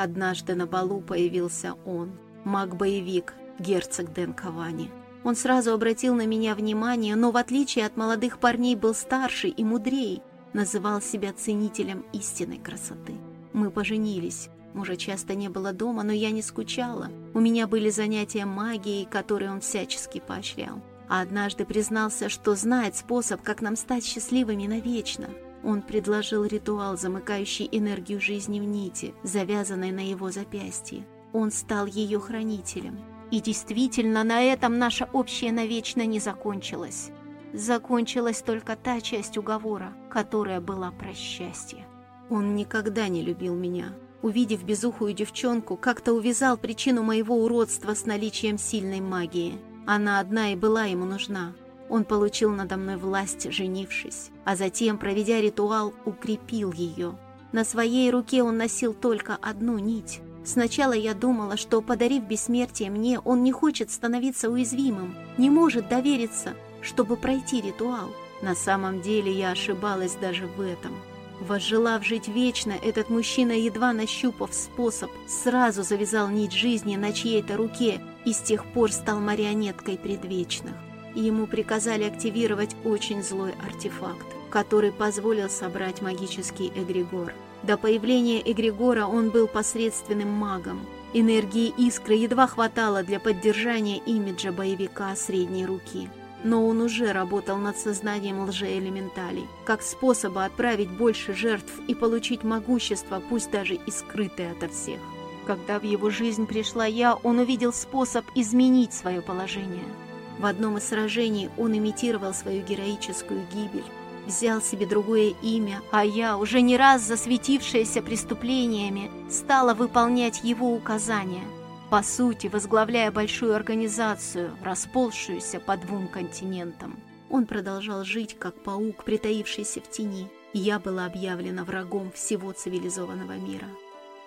Однажды на балу появился он, маг-боевик, герцог Ден Кавани. Он сразу обратил на меня внимание, но в отличие от молодых парней был старше и мудрее, называл себя ценителем истинной красоты. Мы поженились. Мужа часто не было дома, но я не скучала. У меня были занятия магией, которые он всячески поощрял. А однажды признался, что знает способ, как нам стать счастливыми навечно. Он предложил ритуал, замыкающий энергию жизни в нити, завязанной на его запястье. Он стал ее хранителем. И действительно, на этом наша общая навечно не закончилась. Закончилась только та часть уговора, которая была про счастье. Он никогда не любил меня. Увидев безухую девчонку, как-то увязал причину моего уродства с наличием сильной магии. Она одна и была ему нужна. Он получил надо мной власть, женившись, а затем, проведя ритуал, укрепил ее. На своей руке он носил только одну нить. Сначала я думала, что, подарив бессмертие мне, он не хочет становиться уязвимым, не может довериться, чтобы пройти ритуал. На самом деле я ошибалась даже в этом. Возжелав жить вечно, этот мужчина, едва нащупав способ, сразу завязал нить жизни на чьей-то руке и с тех пор стал марионеткой предвечных ему приказали активировать очень злой артефакт, который позволил собрать магический эгрегор. До появления эгрегора он был посредственным магом. Энергии искры едва хватало для поддержания имиджа боевика средней руки. Но он уже работал над сознанием лжеэлементалей, как способа отправить больше жертв и получить могущество, пусть даже и скрытое ото всех. Когда в его жизнь пришла я, он увидел способ изменить свое положение – в одном из сражений он имитировал свою героическую гибель, взял себе другое имя, а я, уже не раз засветившаяся преступлениями, стала выполнять его указания, по сути, возглавляя большую организацию, расползшуюся по двум континентам. Он продолжал жить, как паук, притаившийся в тени, я была объявлена врагом всего цивилизованного мира.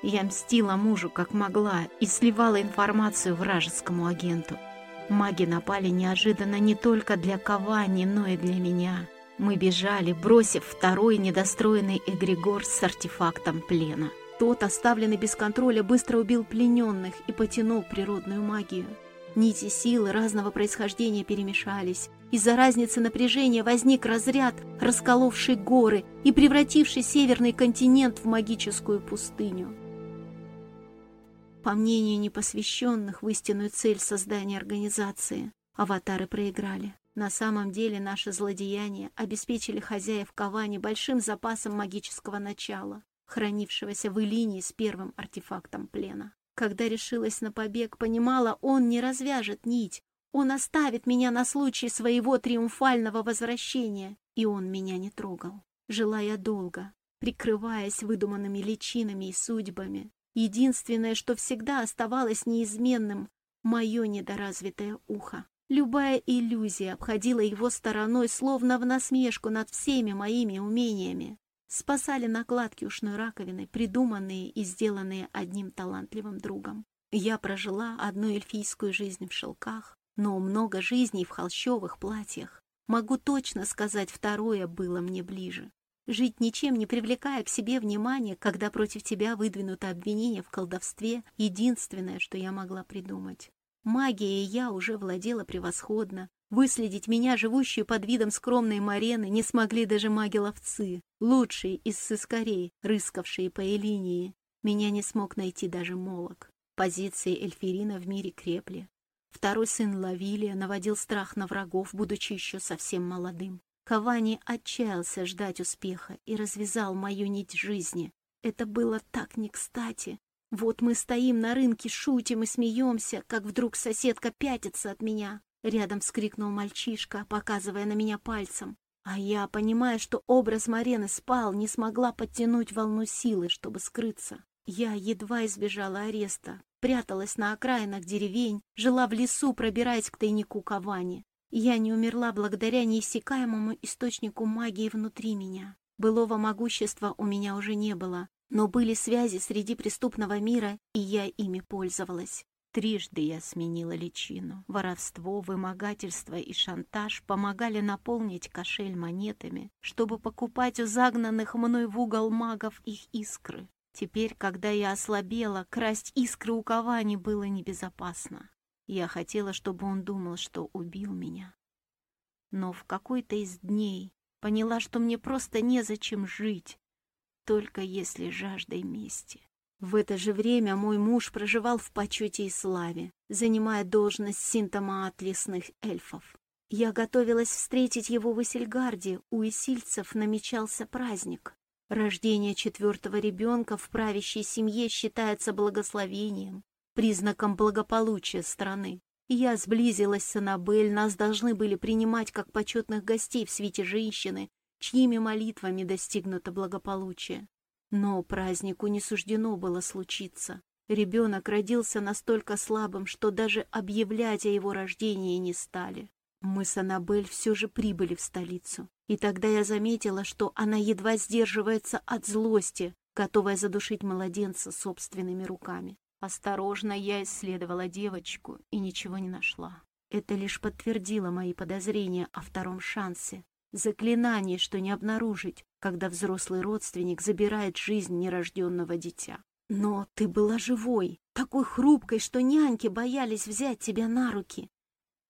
Я мстила мужу, как могла, и сливала информацию вражескому агенту. Маги напали неожиданно не только для Кавани, но и для меня. Мы бежали, бросив второй недостроенный эгрегор с артефактом плена. Тот, оставленный без контроля, быстро убил плененных и потянул природную магию. Нити силы разного происхождения перемешались. Из-за разницы напряжения возник разряд, расколовший горы и превративший северный континент в магическую пустыню. По мнению непосвященных в истинную цель создания организации, аватары проиграли. На самом деле наши злодеяния обеспечили хозяев Кавани большим запасом магического начала, хранившегося в Илинии с первым артефактом плена. Когда решилась на побег, понимала, он не развяжет нить, он оставит меня на случай своего триумфального возвращения, и он меня не трогал. Жила я долго, прикрываясь выдуманными личинами и судьбами. Единственное, что всегда оставалось неизменным — мое недоразвитое ухо. Любая иллюзия обходила его стороной, словно в насмешку над всеми моими умениями. Спасали накладки ушной раковины, придуманные и сделанные одним талантливым другом. Я прожила одну эльфийскую жизнь в шелках, но много жизней в холщовых платьях. Могу точно сказать, второе было мне ближе. Жить ничем не привлекая к себе внимания, когда против тебя выдвинуто обвинение в колдовстве, единственное, что я могла придумать. Магией я уже владела превосходно. Выследить меня, живущую под видом скромной Марены, не смогли даже маги-ловцы, лучшие из сыскарей, рыскавшие по Элинии. Меня не смог найти даже Молок. Позиции Эльфирина в мире крепли. Второй сын Лавилия наводил страх на врагов, будучи еще совсем молодым. Кавани отчаялся ждать успеха и развязал мою нить жизни. Это было так не кстати. Вот мы стоим на рынке, шутим и смеемся, как вдруг соседка пятится от меня. Рядом вскрикнул мальчишка, показывая на меня пальцем. А я, понимая, что образ Марены спал, не смогла подтянуть волну силы, чтобы скрыться. Я едва избежала ареста, пряталась на окраинах деревень, жила в лесу, пробираясь к тайнику Кавани. Я не умерла благодаря неиссякаемому источнику магии внутри меня. Былого могущества у меня уже не было, но были связи среди преступного мира, и я ими пользовалась. Трижды я сменила личину. Воровство, вымогательство и шантаж помогали наполнить кошель монетами, чтобы покупать у загнанных мной в угол магов их искры. Теперь, когда я ослабела, красть искры у Кавани было небезопасно. Я хотела, чтобы он думал, что убил меня. Но в какой-то из дней поняла, что мне просто незачем жить, только если жаждой мести. В это же время мой муж проживал в почете и славе, занимая должность синтома от лесных эльфов. Я готовилась встретить его в Исельгарде, у исильцев намечался праздник. Рождение четвертого ребенка в правящей семье считается благословением, признаком благополучия страны. Я сблизилась с Аннабель, нас должны были принимать как почетных гостей в свете женщины, чьими молитвами достигнуто благополучие. Но празднику не суждено было случиться. Ребенок родился настолько слабым, что даже объявлять о его рождении не стали. Мы с Аннабель все же прибыли в столицу. И тогда я заметила, что она едва сдерживается от злости, готовая задушить младенца собственными руками. Осторожно я исследовала девочку и ничего не нашла. Это лишь подтвердило мои подозрения о втором шансе. Заклинание, что не обнаружить, когда взрослый родственник забирает жизнь нерожденного дитя. Но ты была живой, такой хрупкой, что няньки боялись взять тебя на руки.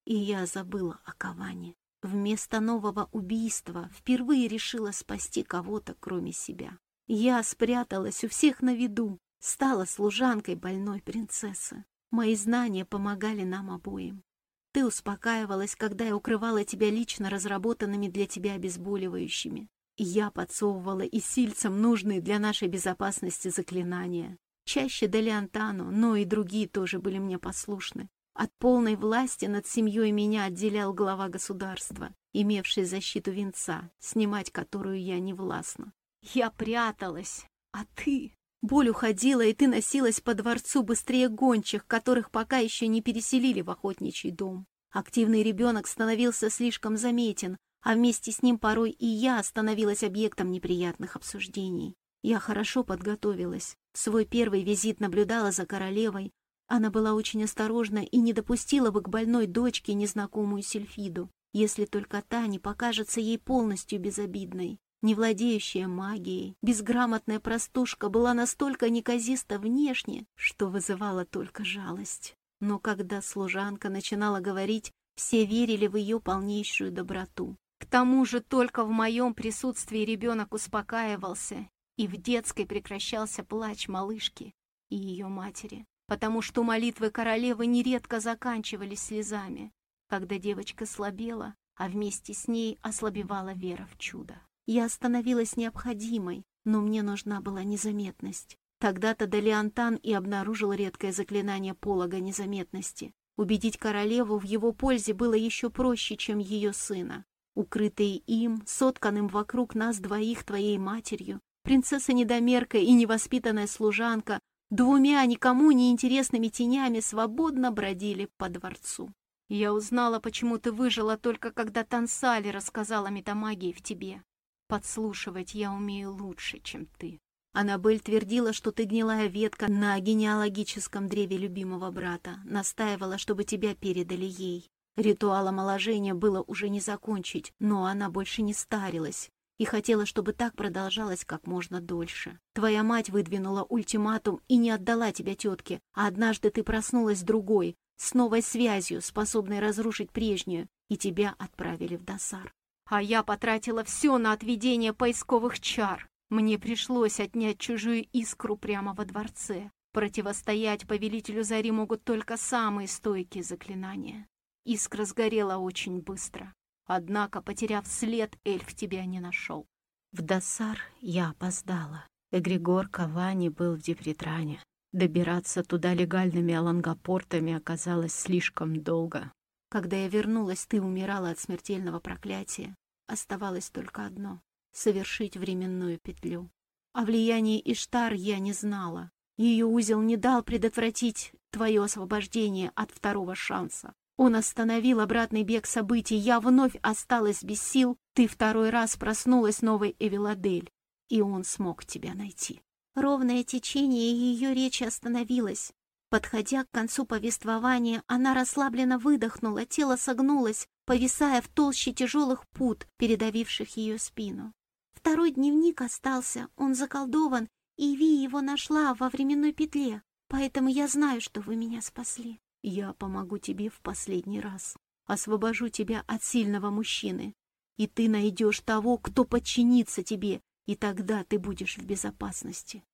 И я забыла о Каване. Вместо нового убийства впервые решила спасти кого-то, кроме себя. Я спряталась у всех на виду, стала служанкой больной принцессы. Мои знания помогали нам обоим. Ты успокаивалась, когда я укрывала тебя лично разработанными для тебя обезболивающими. Я подсовывала и сильцам нужные для нашей безопасности заклинания. Чаще Делиантану, но и другие тоже были мне послушны. От полной власти над семьей меня отделял глава государства, имевший защиту венца, снимать которую я не властна. Я пряталась, а ты... Боль уходила, и ты носилась по дворцу быстрее гончих, которых пока еще не переселили в охотничий дом. Активный ребенок становился слишком заметен, а вместе с ним порой и я становилась объектом неприятных обсуждений. Я хорошо подготовилась. Свой первый визит наблюдала за королевой, она была очень осторожна и не допустила бы к больной дочке незнакомую Сильфиду, если только та не покажется ей полностью безобидной. Не владеющая магией, безграмотная простушка была настолько неказиста внешне, что вызывала только жалость. Но когда служанка начинала говорить, все верили в ее полнейшую доброту. К тому же только в моем присутствии ребенок успокаивался, и в детской прекращался плач малышки и ее матери потому что молитвы королевы нередко заканчивались слезами, когда девочка слабела, а вместе с ней ослабевала вера в чудо. Я становилась необходимой, но мне нужна была незаметность. Тогда-то Далиантан и обнаружил редкое заклинание полога незаметности. Убедить королеву в его пользе было еще проще, чем ее сына. Укрытые им, сотканным вокруг нас двоих твоей матерью, принцесса-недомерка и невоспитанная служанка, двумя никому не интересными тенями свободно бродили по дворцу. Я узнала, почему ты выжила только когда Тансали рассказала метамагии в тебе. Подслушивать я умею лучше, чем ты. Аннабель твердила, что ты гнилая ветка на генеалогическом древе любимого брата, настаивала, чтобы тебя передали ей. Ритуал омоложения было уже не закончить, но она больше не старилась и хотела, чтобы так продолжалось как можно дольше. Твоя мать выдвинула ультиматум и не отдала тебя тетке, а однажды ты проснулась другой, с новой связью, способной разрушить прежнюю, и тебя отправили в досар. А я потратила все на отведение поисковых чар. Мне пришлось отнять чужую искру прямо во дворце. Противостоять повелителю Зари могут только самые стойкие заклинания. Искра сгорела очень быстро. Однако, потеряв след, эльф тебя не нашел. В Досар я опоздала. Эгригор Кавани был в Депретране. Добираться туда легальными алангопортами оказалось слишком долго. Когда я вернулась, ты умирала от смертельного проклятия. Оставалось только одно совершить временную петлю. О влиянии Иштар я не знала. Ее узел не дал предотвратить твое освобождение от второго шанса. Он остановил обратный бег событий, я вновь осталась без сил, ты второй раз проснулась новой Эвеладель, и он смог тебя найти. Ровное течение ее речи остановилось. Подходя к концу повествования, она расслабленно выдохнула, тело согнулось, повисая в толще тяжелых пут, передавивших ее спину. Второй дневник остался, он заколдован, и Ви его нашла во временной петле, поэтому я знаю, что вы меня спасли. Я помогу тебе в последний раз, освобожу тебя от сильного мужчины, и ты найдешь того, кто подчинится тебе, и тогда ты будешь в безопасности.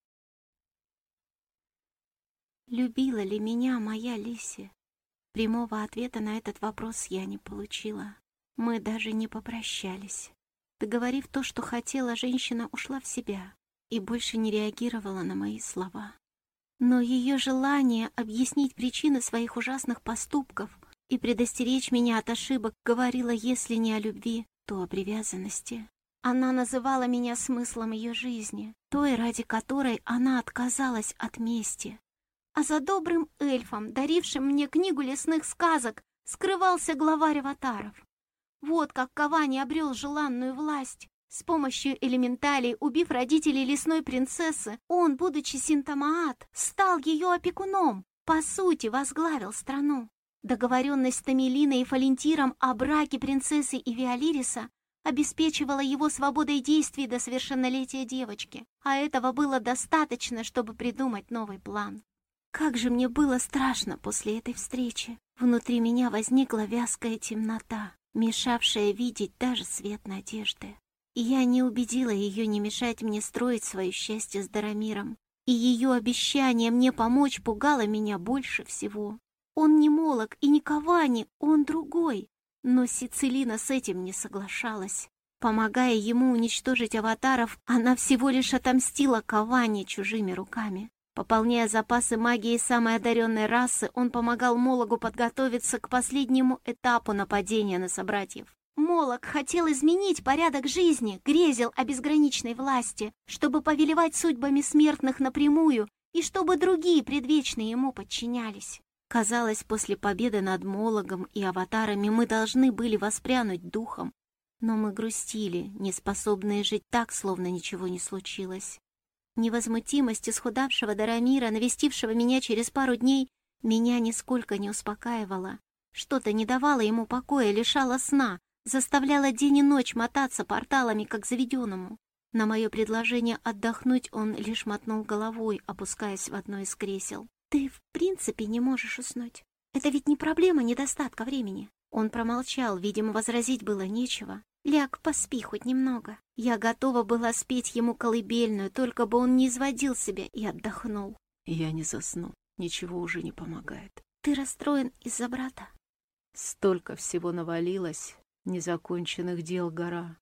Любила ли меня моя Лиси? Прямого ответа на этот вопрос я не получила. Мы даже не попрощались. Договорив то, что хотела, женщина ушла в себя и больше не реагировала на мои слова. Но ее желание объяснить причины своих ужасных поступков и предостеречь меня от ошибок говорило, если не о любви, то о привязанности. Она называла меня смыслом ее жизни, той, ради которой она отказалась от мести. А за добрым эльфом, дарившим мне книгу лесных сказок, скрывался главарь аватаров. Вот как Кавани обрел желанную власть. С помощью элементалей, убив родителей лесной принцессы, он, будучи синтомаат, стал ее опекуном, по сути, возглавил страну. Договоренность с Тамелиной и Фалентиром о браке принцессы и Виолириса обеспечивала его свободой действий до совершеннолетия девочки, а этого было достаточно, чтобы придумать новый план. Как же мне было страшно после этой встречи. Внутри меня возникла вязкая темнота мешавшая видеть даже свет надежды. И я не убедила ее не мешать мне строить свое счастье с Дарамиром. И ее обещание мне помочь пугало меня больше всего. Он не Молок и не Кавани, он другой. Но Сицилина с этим не соглашалась. Помогая ему уничтожить аватаров, она всего лишь отомстила Кавани чужими руками. Пополняя запасы магии самой одаренной расы, он помогал Мологу подготовиться к последнему этапу нападения на собратьев. Молог хотел изменить порядок жизни, грезил о безграничной власти, чтобы повелевать судьбами смертных напрямую и чтобы другие предвечные ему подчинялись. Казалось, после победы над Мологом и аватарами мы должны были воспрянуть духом, но мы грустили, неспособные жить так, словно ничего не случилось. Невозмутимость исхудавшего Дарамира, навестившего меня через пару дней, меня нисколько не успокаивала. Что-то не давало ему покоя, лишало сна, заставляло день и ночь мотаться порталами, как заведенному. На мое предложение отдохнуть он лишь мотнул головой, опускаясь в одно из кресел. «Ты в принципе не можешь уснуть. Это ведь не проблема недостатка времени». Он промолчал, видимо, возразить было нечего. «Ляг, поспи хоть немного». Я готова была спеть ему колыбельную, только бы он не изводил себя и отдохнул. Я не засну, ничего уже не помогает. Ты расстроен из-за брата? Столько всего навалилось, незаконченных дел гора.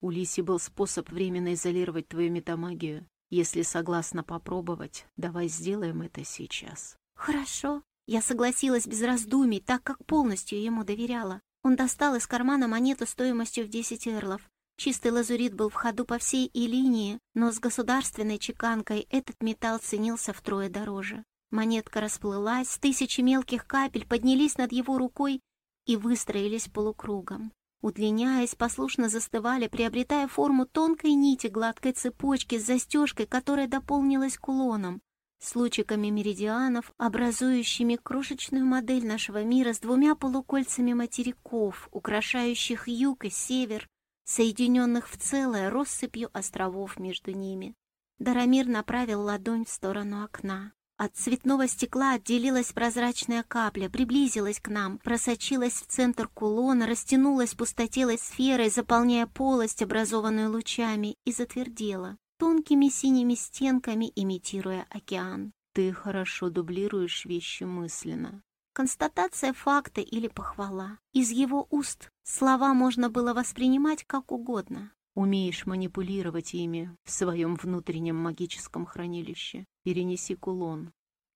У Лиси был способ временно изолировать твою метамагию. Если согласна попробовать, давай сделаем это сейчас. Хорошо. Я согласилась без раздумий, так как полностью ему доверяла. Он достал из кармана монету стоимостью в 10 эрлов, Чистый лазурит был в ходу по всей и линии, но с государственной чеканкой этот металл ценился втрое дороже. Монетка расплылась, тысячи мелких капель поднялись над его рукой и выстроились полукругом. Удлиняясь, послушно застывали, приобретая форму тонкой нити гладкой цепочки с застежкой, которая дополнилась кулоном, с лучиками меридианов, образующими крошечную модель нашего мира с двумя полукольцами материков, украшающих юг и север, соединенных в целое россыпью островов между ними. Дарамир направил ладонь в сторону окна. От цветного стекла отделилась прозрачная капля, приблизилась к нам, просочилась в центр кулона, растянулась пустотелой сферой, заполняя полость, образованную лучами, и затвердела, тонкими синими стенками имитируя океан. «Ты хорошо дублируешь вещи мысленно», Констатация факта или похвала. Из его уст слова можно было воспринимать как угодно. Умеешь манипулировать ими в своем внутреннем магическом хранилище. Перенеси кулон.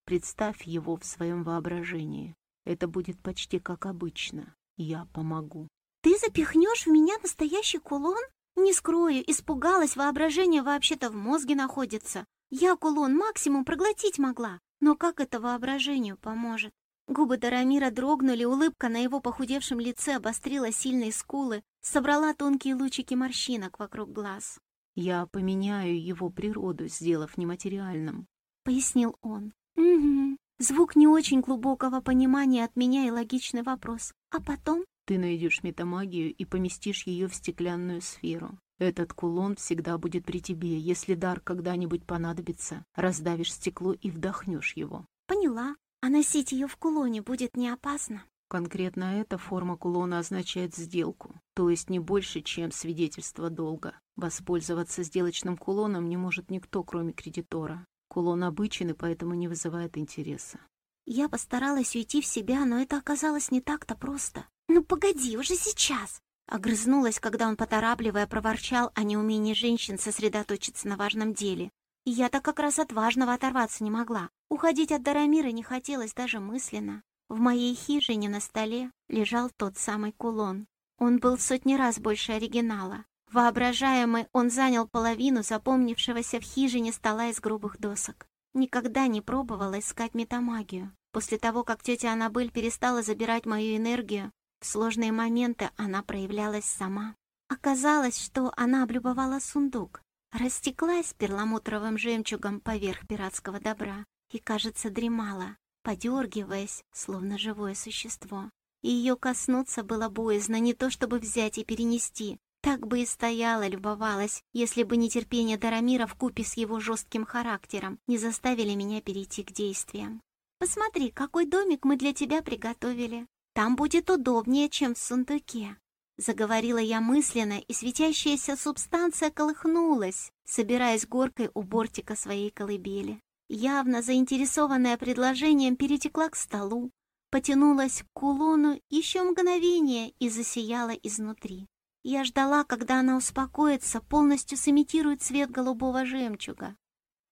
Представь его в своем воображении. Это будет почти как обычно. Я помогу. Ты запихнешь в меня настоящий кулон? Не скрою, испугалась, воображение вообще-то в мозге находится. Я кулон максимум проглотить могла. Но как это воображению поможет? Губы Дарамира дрогнули, улыбка на его похудевшем лице обострила сильные скулы, собрала тонкие лучики морщинок вокруг глаз. «Я поменяю его природу, сделав нематериальным», — пояснил он. «Угу. Звук не очень глубокого понимания от меня и логичный вопрос. А потом?» «Ты найдешь метамагию и поместишь ее в стеклянную сферу. Этот кулон всегда будет при тебе. Если дар когда-нибудь понадобится, раздавишь стекло и вдохнешь его». «Поняла. А носить ее в кулоне будет не опасно? Конкретно эта форма кулона означает сделку, то есть не больше, чем свидетельство долга. Воспользоваться сделочным кулоном не может никто, кроме кредитора. Кулон обычен и поэтому не вызывает интереса. Я постаралась уйти в себя, но это оказалось не так-то просто. «Ну погоди, уже сейчас!» Огрызнулась, когда он, поторапливая, проворчал о неумении женщин сосредоточиться на важном деле. И я-то как раз от важного оторваться не могла. Уходить от Дарамира не хотелось даже мысленно. В моей хижине на столе лежал тот самый кулон. Он был в сотни раз больше оригинала. Воображаемый он занял половину запомнившегося в хижине стола из грубых досок. Никогда не пробовала искать метамагию. После того, как тетя Аннабель перестала забирать мою энергию, в сложные моменты она проявлялась сама. Оказалось, что она облюбовала сундук, растеклась перламутровым жемчугом поверх пиратского добра и, кажется, дремала, подергиваясь, словно живое существо. И ее коснуться было боязно, не то чтобы взять и перенести. Так бы и стояла, любовалась, если бы не терпение Дарамира вкупе с его жестким характером не заставили меня перейти к действиям. «Посмотри, какой домик мы для тебя приготовили. Там будет удобнее, чем в сундуке. Заговорила я мысленно, и светящаяся субстанция колыхнулась, собираясь горкой у бортика своей колыбели. Явно заинтересованная предложением перетекла к столу, потянулась к кулону еще мгновение и засияла изнутри. Я ждала, когда она успокоится, полностью сымитирует цвет голубого жемчуга.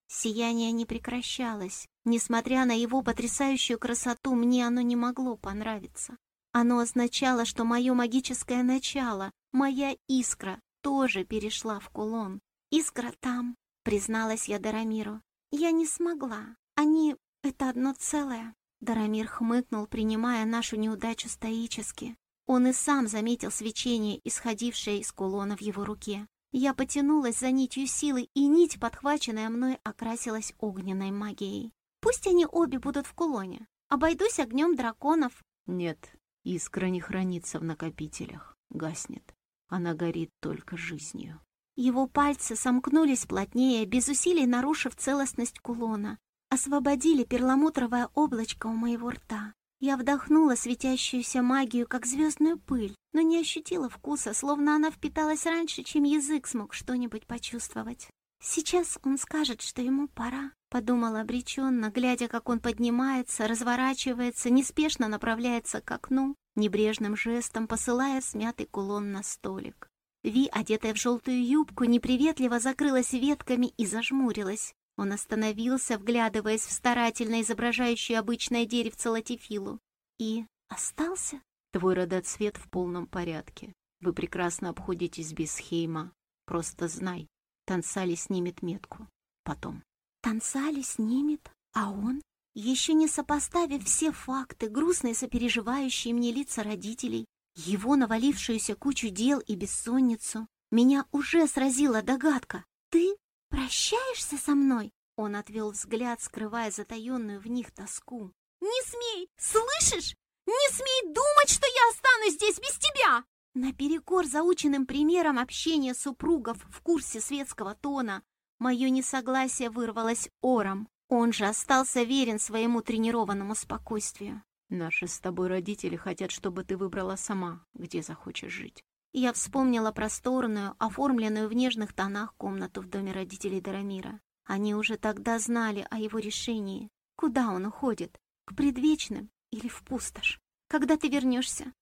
Сияние не прекращалось. Несмотря на его потрясающую красоту, мне оно не могло понравиться. Оно означало, что мое магическое начало, моя искра, тоже перешла в кулон. «Искра там», — призналась я Дарамиру. «Я не смогла. Они — это одно целое». Дарамир хмыкнул, принимая нашу неудачу стоически. Он и сам заметил свечение, исходившее из кулона в его руке. Я потянулась за нитью силы, и нить, подхваченная мной, окрасилась огненной магией. «Пусть они обе будут в кулоне. Обойдусь огнем драконов». «Нет, Искра не хранится в накопителях, гаснет. Она горит только жизнью. Его пальцы сомкнулись плотнее, без усилий нарушив целостность кулона. Освободили перламутровое облачко у моего рта. Я вдохнула светящуюся магию, как звездную пыль, но не ощутила вкуса, словно она впиталась раньше, чем язык смог что-нибудь почувствовать. Сейчас он скажет, что ему пора. Подумала обреченно, глядя, как он поднимается, разворачивается, неспешно направляется к окну, небрежным жестом посылая смятый кулон на столик. Ви, одетая в желтую юбку, неприветливо закрылась ветками и зажмурилась. Он остановился, вглядываясь в старательно изображающую обычное деревце латифилу. И остался. Твой родоцвет в полном порядке. Вы прекрасно обходитесь без Хейма. Просто знай, Тансали снимет метку. Потом. Тансали снимет, а он? Еще не сопоставив все факты, грустные сопереживающие мне лица родителей, его навалившуюся кучу дел и бессонницу, меня уже сразила догадка. «Ты прощаешься со мной?» Он отвел взгляд, скрывая затаенную в них тоску. «Не смей! Слышишь? Не смей думать, что я останусь здесь без тебя!» Наперекор заученным примером общения супругов в курсе светского тона, мое несогласие вырвалось ором. Он же остался верен своему тренированному спокойствию. «Наши с тобой родители хотят, чтобы ты выбрала сама, где захочешь жить». Я вспомнила просторную, оформленную в нежных тонах комнату в доме родителей Дарамира. Они уже тогда знали о его решении. Куда он уходит? К предвечным или в пустошь? Когда ты вернешься?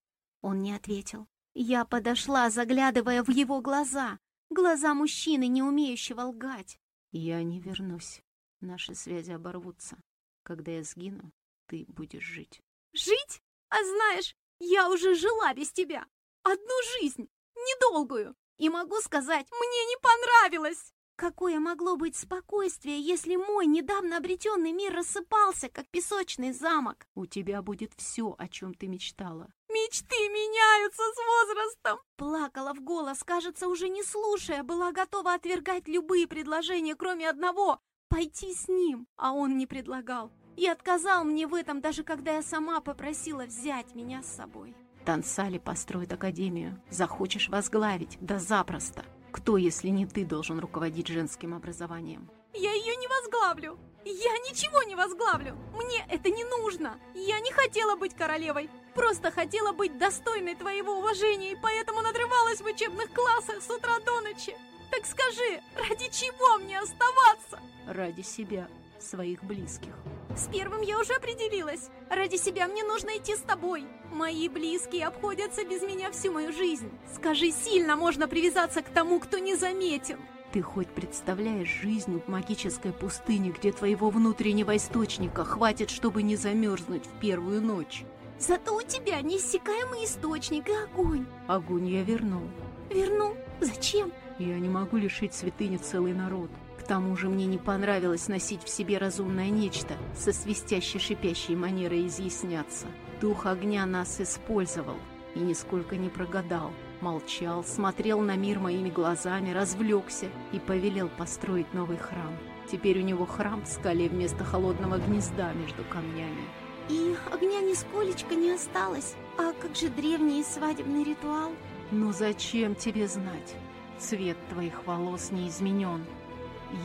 Он не ответил. Я подошла, заглядывая в его глаза. Глаза мужчины, не умеющего лгать. Я не вернусь. Наши связи оборвутся. Когда я сгину, ты будешь жить. Жить? А знаешь, я уже жила без тебя. Одну жизнь, недолгую. И могу сказать, мне не понравилось. Какое могло быть спокойствие, если мой недавно обретенный мир рассыпался, как песочный замок? У тебя будет все, о чем ты мечтала. Мечты меняются с возрастом. Плакала в голос, кажется, уже не слушая, была готова отвергать любые предложения, кроме одного — пойти с ним, а он не предлагал. И отказал мне в этом, даже когда я сама попросила взять меня с собой. Тансали построит академию. Захочешь возглавить, да запросто. Кто, если не ты, должен руководить женским образованием? Я ее не возглавлю. Я ничего не возглавлю. Мне это не нужно. Я не хотела быть королевой. Просто хотела быть достойной твоего уважения, и поэтому надрывалась в учебных классах с утра до ночи. Так скажи, ради чего мне оставаться? Ради себя, своих близких. С первым я уже определилась. Ради себя мне нужно идти с тобой. Мои близкие обходятся без меня всю мою жизнь. Скажи, сильно можно привязаться к тому, кто не заметен. Ты хоть представляешь жизнь в магической пустыне, где твоего внутреннего источника хватит, чтобы не замерзнуть в первую ночь? Зато у тебя неиссякаемый источник и огонь. Огонь я вернул. Вернул? Зачем? Я не могу лишить святыни целый народ тому же мне не понравилось носить в себе разумное нечто со свистящей шипящей манерой изъясняться. Дух огня нас использовал и нисколько не прогадал. Молчал, смотрел на мир моими глазами, развлекся и повелел построить новый храм. Теперь у него храм в скале вместо холодного гнезда между камнями. И огня нисколечко не осталось. А как же древний свадебный ритуал? Ну зачем тебе знать? Цвет твоих волос не изменен,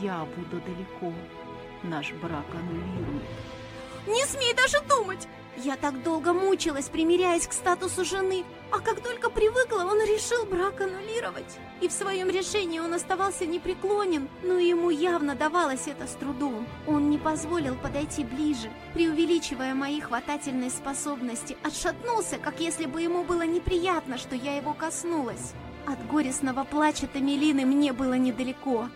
я буду далеко. Наш брак аннулируют. Не смей даже думать! Я так долго мучилась, примиряясь к статусу жены, а как только привыкла, он решил брак аннулировать. И в своем решении он оставался непреклонен, но ему явно давалось это с трудом. Он не позволил подойти ближе, преувеличивая мои хватательные способности, отшатнулся, как если бы ему было неприятно, что я его коснулась. От горестного плача Тамелины мне было недалеко.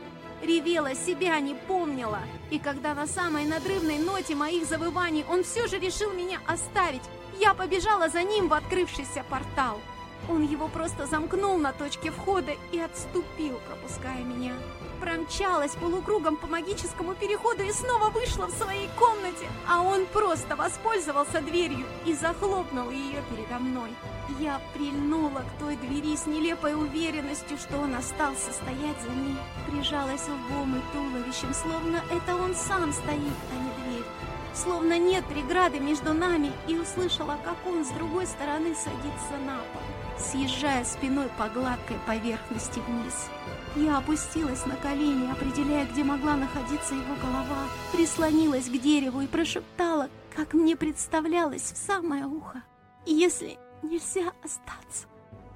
Ревела, себя не помнила. И когда на самой надрывной ноте моих завываний он все же решил меня оставить, я побежала за ним в открывшийся портал. Он его просто замкнул на точке входа и отступил, пропуская меня. Промчалась полукругом по магическому переходу и снова вышла в своей комнате, а он просто воспользовался дверью и захлопнул ее передо мной. Я прильнула к той двери с нелепой уверенностью, что он остался стоять за ней. Прижалась лбом и туловищем, словно это он сам стоит, а не дверь. Словно нет преграды между нами, и услышала, как он с другой стороны садится на пол съезжая спиной по гладкой поверхности вниз. Я опустилась на колени, определяя, где могла находиться его голова, прислонилась к дереву и прошептала, как мне представлялось, в самое ухо. «Если нельзя остаться,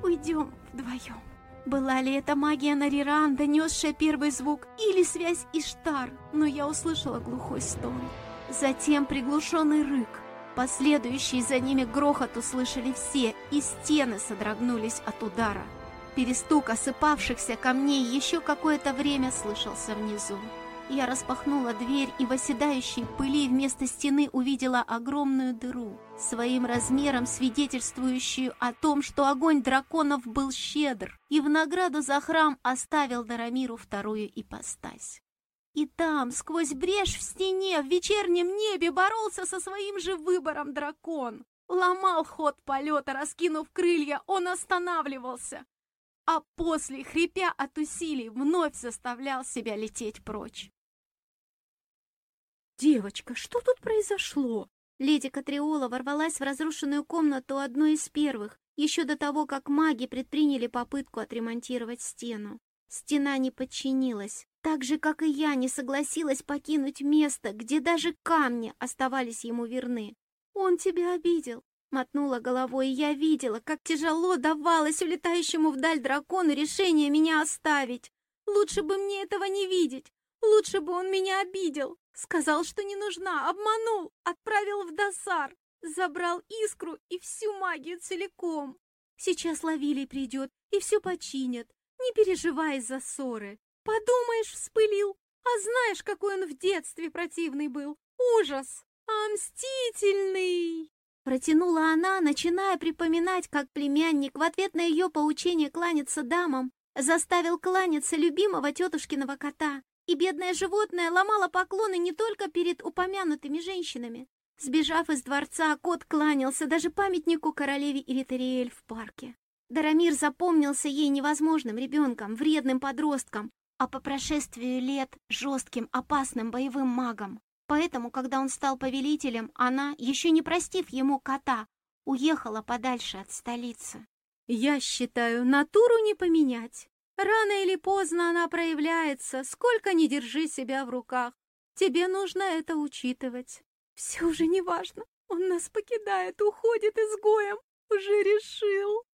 уйдем вдвоем». Была ли это магия Нариранда, несшая первый звук, или связь Иштар, но я услышала глухой стон. Затем приглушенный рык, Последующий за ними грохот услышали все, и стены содрогнулись от удара. Перестук осыпавшихся камней еще какое-то время слышался внизу. Я распахнула дверь и в оседающей пыли вместо стены увидела огромную дыру, своим размером свидетельствующую о том, что огонь драконов был щедр, и в награду за храм оставил Дарамиру вторую ипостась. И там, сквозь брешь в стене, в вечернем небе боролся со своим же выбором дракон. Ломал ход полета, раскинув крылья, он останавливался, а после, хрипя от усилий, вновь заставлял себя лететь прочь. «Девочка, что тут произошло?» Леди Катриола ворвалась в разрушенную комнату одной из первых, еще до того, как маги предприняли попытку отремонтировать стену. Стена не подчинилась, так же, как и я не согласилась покинуть место, где даже камни оставались ему верны. «Он тебя обидел», — мотнула головой, и я видела, как тяжело давалось улетающему вдаль дракону решение меня оставить. Лучше бы мне этого не видеть, лучше бы он меня обидел. Сказал, что не нужна, обманул, отправил в досар, забрал искру и всю магию целиком. Сейчас Лавилий придет и все починит. Не переживай из-за ссоры. Подумаешь, вспылил. А знаешь, какой он в детстве противный был. Ужас! А мстительный! Протянула она, начиная припоминать, как племянник в ответ на ее поучение кланяться дамам заставил кланяться любимого тетушкиного кота и бедное животное ломало поклоны не только перед упомянутыми женщинами. Сбежав из дворца, кот кланялся даже памятнику королеве Иритериэль в парке. Дарамир запомнился ей невозможным ребенком, вредным подростком, а по прошествию лет жестким, опасным боевым магом. Поэтому, когда он стал повелителем, она, еще не простив ему кота, уехала подальше от столицы. «Я считаю, натуру не поменять. Рано или поздно она проявляется, сколько ни держи себя в руках. Тебе нужно это учитывать. Все уже не важно. Он нас покидает, уходит изгоем. Уже решил.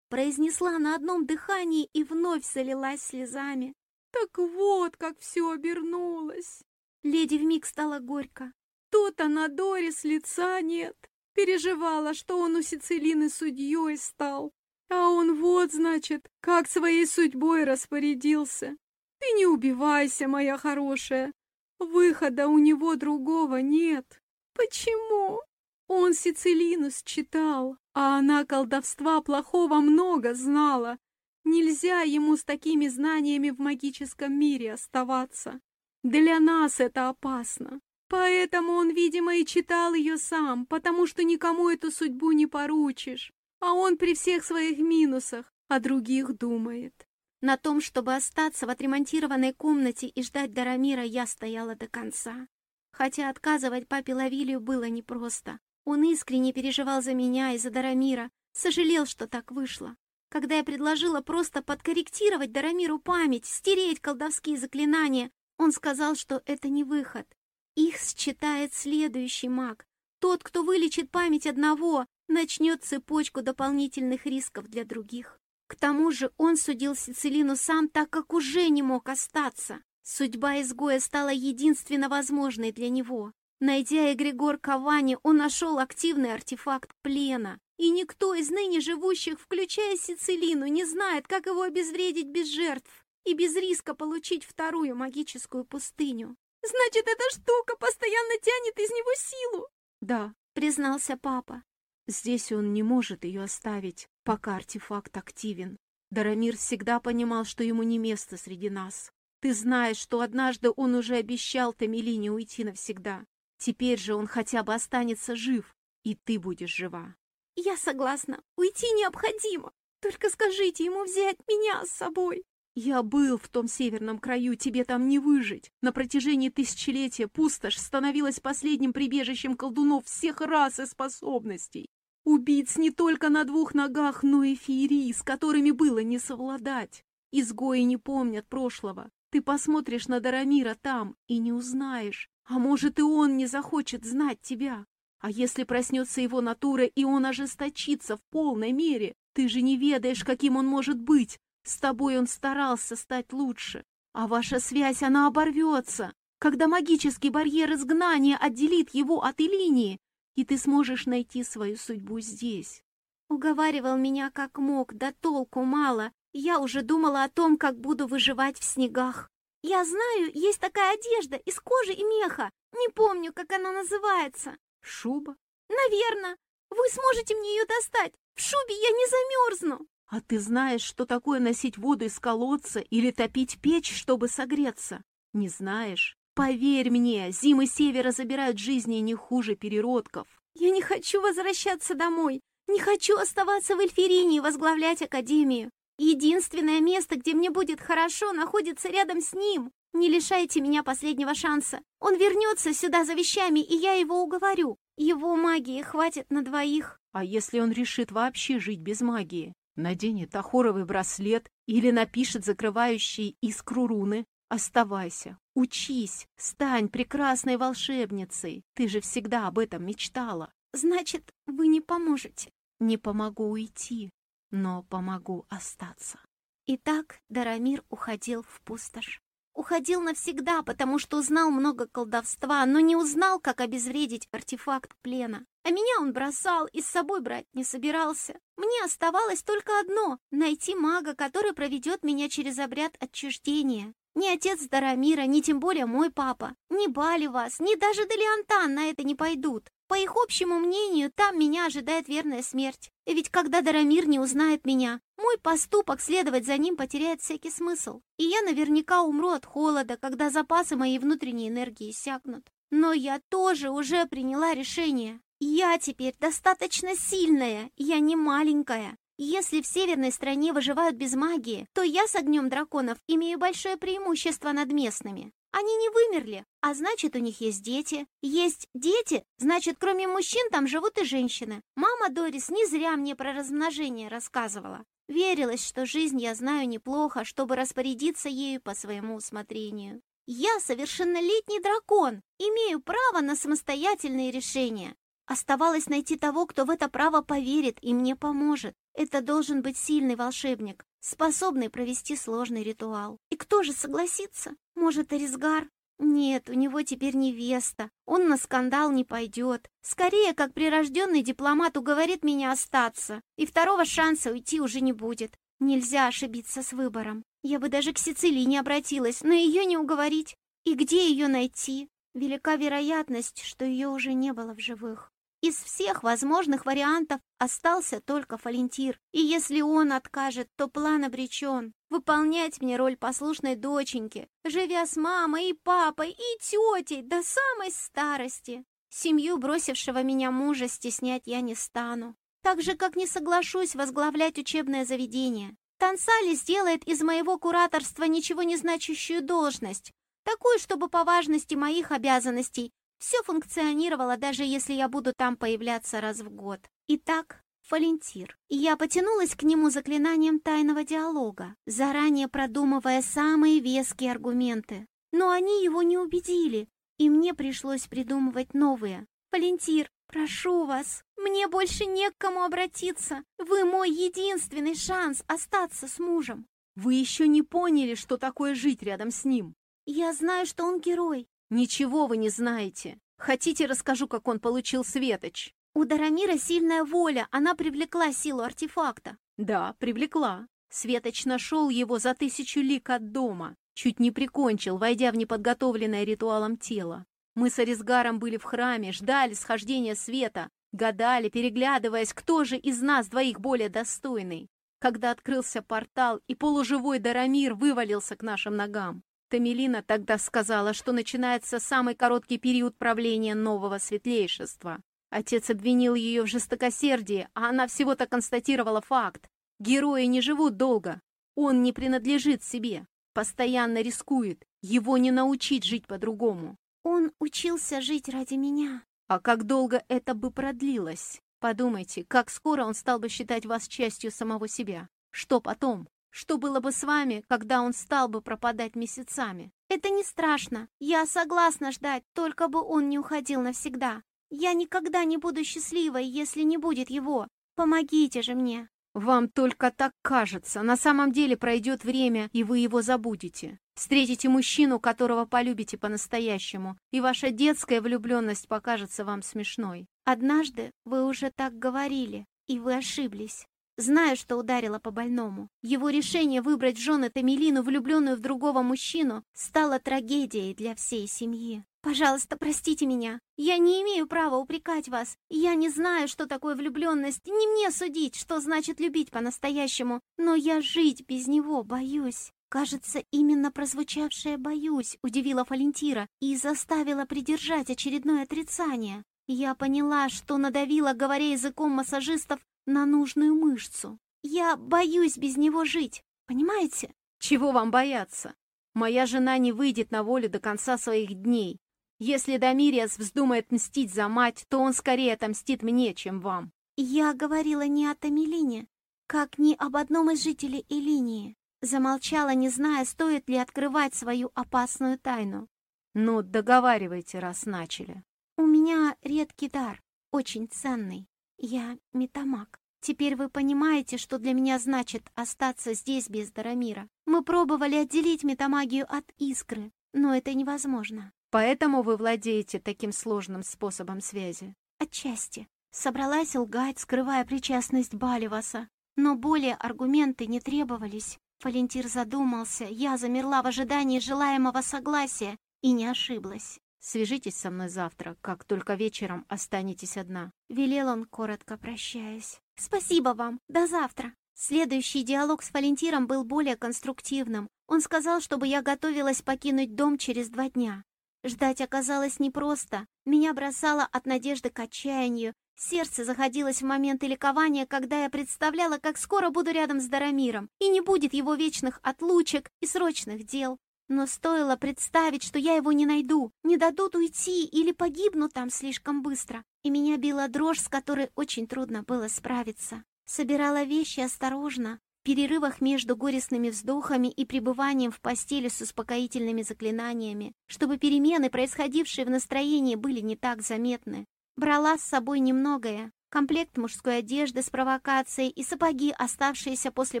Произнесла на одном дыхании и вновь залилась слезами. Так вот, как все обернулось. Леди вмиг стала горько. То-то на Дорис лица нет. Переживала, что он у Сицилины судьей стал. А он вот, значит, как своей судьбой распорядился. Ты не убивайся, моя хорошая. Выхода у него другого нет. Почему? Он Сицилинус читал, а она колдовства плохого много знала. Нельзя ему с такими знаниями в магическом мире оставаться. Для нас это опасно. Поэтому он, видимо, и читал ее сам, потому что никому эту судьбу не поручишь а он при всех своих минусах о других думает. На том, чтобы остаться в отремонтированной комнате и ждать Дарамира, я стояла до конца. Хотя отказывать папе Лавилию было непросто. Он искренне переживал за меня и за Дарамира, сожалел, что так вышло. Когда я предложила просто подкорректировать Дарамиру память, стереть колдовские заклинания, он сказал, что это не выход. Их считает следующий маг, тот, кто вылечит память одного, начнет цепочку дополнительных рисков для других. К тому же он судил Сицилину сам, так как уже не мог остаться. Судьба изгоя стала единственно возможной для него. Найдя Эгрегор Кавани, он нашел активный артефакт плена. И никто из ныне живущих, включая Сицилину, не знает, как его обезвредить без жертв и без риска получить вторую магическую пустыню. «Значит, эта штука постоянно тянет из него силу!» «Да», — признался папа. Здесь он не может ее оставить, пока артефакт активен. Дарамир всегда понимал, что ему не место среди нас. Ты знаешь, что однажды он уже обещал Тамилине уйти навсегда. Теперь же он хотя бы останется жив, и ты будешь жива. Я согласна. Уйти необходимо. Только скажите ему взять меня с собой. Я был в том северном краю, тебе там не выжить. На протяжении тысячелетия пустошь становилась последним прибежищем колдунов всех рас и способностей. Убийц не только на двух ногах, но и феерии, с которыми было не совладать. Изгои не помнят прошлого. Ты посмотришь на Дарамира там и не узнаешь. А может, и он не захочет знать тебя. А если проснется его натура, и он ожесточится в полной мере, ты же не ведаешь, каким он может быть. С тобой он старался стать лучше. А ваша связь, она оборвется. Когда магический барьер изгнания отделит его от Илинии, и ты сможешь найти свою судьбу здесь. Уговаривал меня как мог, да толку мало. Я уже думала о том, как буду выживать в снегах. Я знаю, есть такая одежда из кожи и меха. Не помню, как она называется. Шуба? Наверное. Вы сможете мне ее достать. В шубе я не замерзну. А ты знаешь, что такое носить воду из колодца или топить печь, чтобы согреться? Не знаешь? Поверь мне, зимы севера забирают жизни не хуже переродков. Я не хочу возвращаться домой. Не хочу оставаться в Эльфирине и возглавлять Академию. Единственное место, где мне будет хорошо, находится рядом с ним. Не лишайте меня последнего шанса. Он вернется сюда за вещами, и я его уговорю. Его магии хватит на двоих. А если он решит вообще жить без магии? Наденет ахоровый браслет или напишет закрывающие искру руны? Оставайся, учись, стань прекрасной волшебницей. Ты же всегда об этом мечтала. Значит, вы не поможете? Не помогу уйти, но помогу остаться. Итак, Дарамир уходил в пустошь. Уходил навсегда, потому что узнал много колдовства, но не узнал, как обезвредить артефакт плена. А меня он бросал и с собой брать не собирался. Мне оставалось только одно — найти мага, который проведет меня через обряд отчуждения. Ни отец Дарамира, ни тем более мой папа, ни Бали вас, ни даже Делиантан на это не пойдут. По их общему мнению, там меня ожидает верная смерть. Ведь когда Дарамир не узнает меня, мой поступок следовать за ним потеряет всякий смысл. И я наверняка умру от холода, когда запасы моей внутренней энергии иссякнут. Но я тоже уже приняла решение. Я теперь достаточно сильная, я не маленькая. Если в северной стране выживают без магии, то я с огнем драконов имею большое преимущество над местными. Они не вымерли, а значит, у них есть дети. Есть дети, значит, кроме мужчин там живут и женщины. Мама Дорис не зря мне про размножение рассказывала. Верилось, что жизнь я знаю неплохо, чтобы распорядиться ею по своему усмотрению. Я совершеннолетний дракон, имею право на самостоятельные решения. Оставалось найти того, кто в это право поверит и мне поможет. Это должен быть сильный волшебник, способный провести сложный ритуал. И кто же согласится? Может, Арисгар? Нет, у него теперь невеста. Он на скандал не пойдет. Скорее, как прирожденный дипломат уговорит меня остаться. И второго шанса уйти уже не будет. Нельзя ошибиться с выбором. Я бы даже к Сицилии не обратилась, но ее не уговорить. И где ее найти? Велика вероятность, что ее уже не было в живых. Из всех возможных вариантов остался только Фалентир, и если он откажет, то план обречен. Выполнять мне роль послушной доченьки, живя с мамой и папой и тетей до самой старости. Семью бросившего меня мужа стеснять я не стану. Так же, как не соглашусь возглавлять учебное заведение. Тансали сделает из моего кураторства ничего не значащую должность, такую, чтобы по важности моих обязанностей все функционировало, даже если я буду там появляться раз в год. Итак, Фалентир. И я потянулась к нему заклинанием тайного диалога, заранее продумывая самые веские аргументы. Но они его не убедили, и мне пришлось придумывать новые. «Фалентир, прошу вас, мне больше не к кому обратиться. Вы мой единственный шанс остаться с мужем». «Вы еще не поняли, что такое жить рядом с ним?» «Я знаю, что он герой, «Ничего вы не знаете. Хотите, расскажу, как он получил Светоч?» «У Дарамира сильная воля, она привлекла силу артефакта». «Да, привлекла. Светоч нашел его за тысячу лик от дома. Чуть не прикончил, войдя в неподготовленное ритуалом тело. Мы с Арисгаром были в храме, ждали схождения света, гадали, переглядываясь, кто же из нас двоих более достойный. Когда открылся портал, и полуживой Дарамир вывалился к нашим ногам. Тамелина тогда сказала, что начинается самый короткий период правления нового светлейшества. Отец обвинил ее в жестокосердии, а она всего-то констатировала факт. Герои не живут долго. Он не принадлежит себе, постоянно рискует. Его не научить жить по-другому. Он учился жить ради меня. А как долго это бы продлилось? Подумайте, как скоро он стал бы считать вас частью самого себя. Что потом? Что было бы с вами, когда он стал бы пропадать месяцами? Это не страшно. Я согласна ждать, только бы он не уходил навсегда. Я никогда не буду счастливой, если не будет его. Помогите же мне. Вам только так кажется. На самом деле пройдет время, и вы его забудете. Встретите мужчину, которого полюбите по-настоящему, и ваша детская влюбленность покажется вам смешной. Однажды вы уже так говорили, и вы ошиблись. Знаю, что ударила по больному. Его решение выбрать в жены Тамилину, влюбленную в другого мужчину, стало трагедией для всей семьи. Пожалуйста, простите меня. Я не имею права упрекать вас. Я не знаю, что такое влюбленность. Не мне судить, что значит любить по-настоящему. Но я жить без него боюсь. Кажется, именно прозвучавшее «боюсь» удивила Фалентира и заставила придержать очередное отрицание. Я поняла, что надавила, говоря языком массажистов, на нужную мышцу. Я боюсь без него жить, понимаете? Чего вам бояться? Моя жена не выйдет на волю до конца своих дней. Если Дамириас вздумает мстить за мать, то он скорее отомстит мне, чем вам. Я говорила не о Тамилине, как ни об одном из жителей Элинии. Замолчала, не зная, стоит ли открывать свою опасную тайну. Ну, договаривайте, раз начали. У меня редкий дар, очень ценный. Я метамаг. Теперь вы понимаете, что для меня значит остаться здесь без Дарамира. Мы пробовали отделить метамагию от искры, но это невозможно. Поэтому вы владеете таким сложным способом связи? Отчасти. Собралась лгать, скрывая причастность Баливаса. Но более аргументы не требовались. Валентир задумался, я замерла в ожидании желаемого согласия и не ошиблась. Свяжитесь со мной завтра, как только вечером останетесь одна». Велел он, коротко прощаясь. «Спасибо вам. До завтра». Следующий диалог с Валентиром был более конструктивным. Он сказал, чтобы я готовилась покинуть дом через два дня. Ждать оказалось непросто. Меня бросало от надежды к отчаянию. Сердце заходилось в моменты ликования, когда я представляла, как скоро буду рядом с Дарамиром, и не будет его вечных отлучек и срочных дел. Но стоило представить, что я его не найду, не дадут уйти или погибну там слишком быстро, и меня била дрожь, с которой очень трудно было справиться. Собирала вещи осторожно, в перерывах между горестными вздохами и пребыванием в постели с успокоительными заклинаниями, чтобы перемены, происходившие в настроении, были не так заметны. Брала с собой немногое, комплект мужской одежды с провокацией и сапоги, оставшиеся после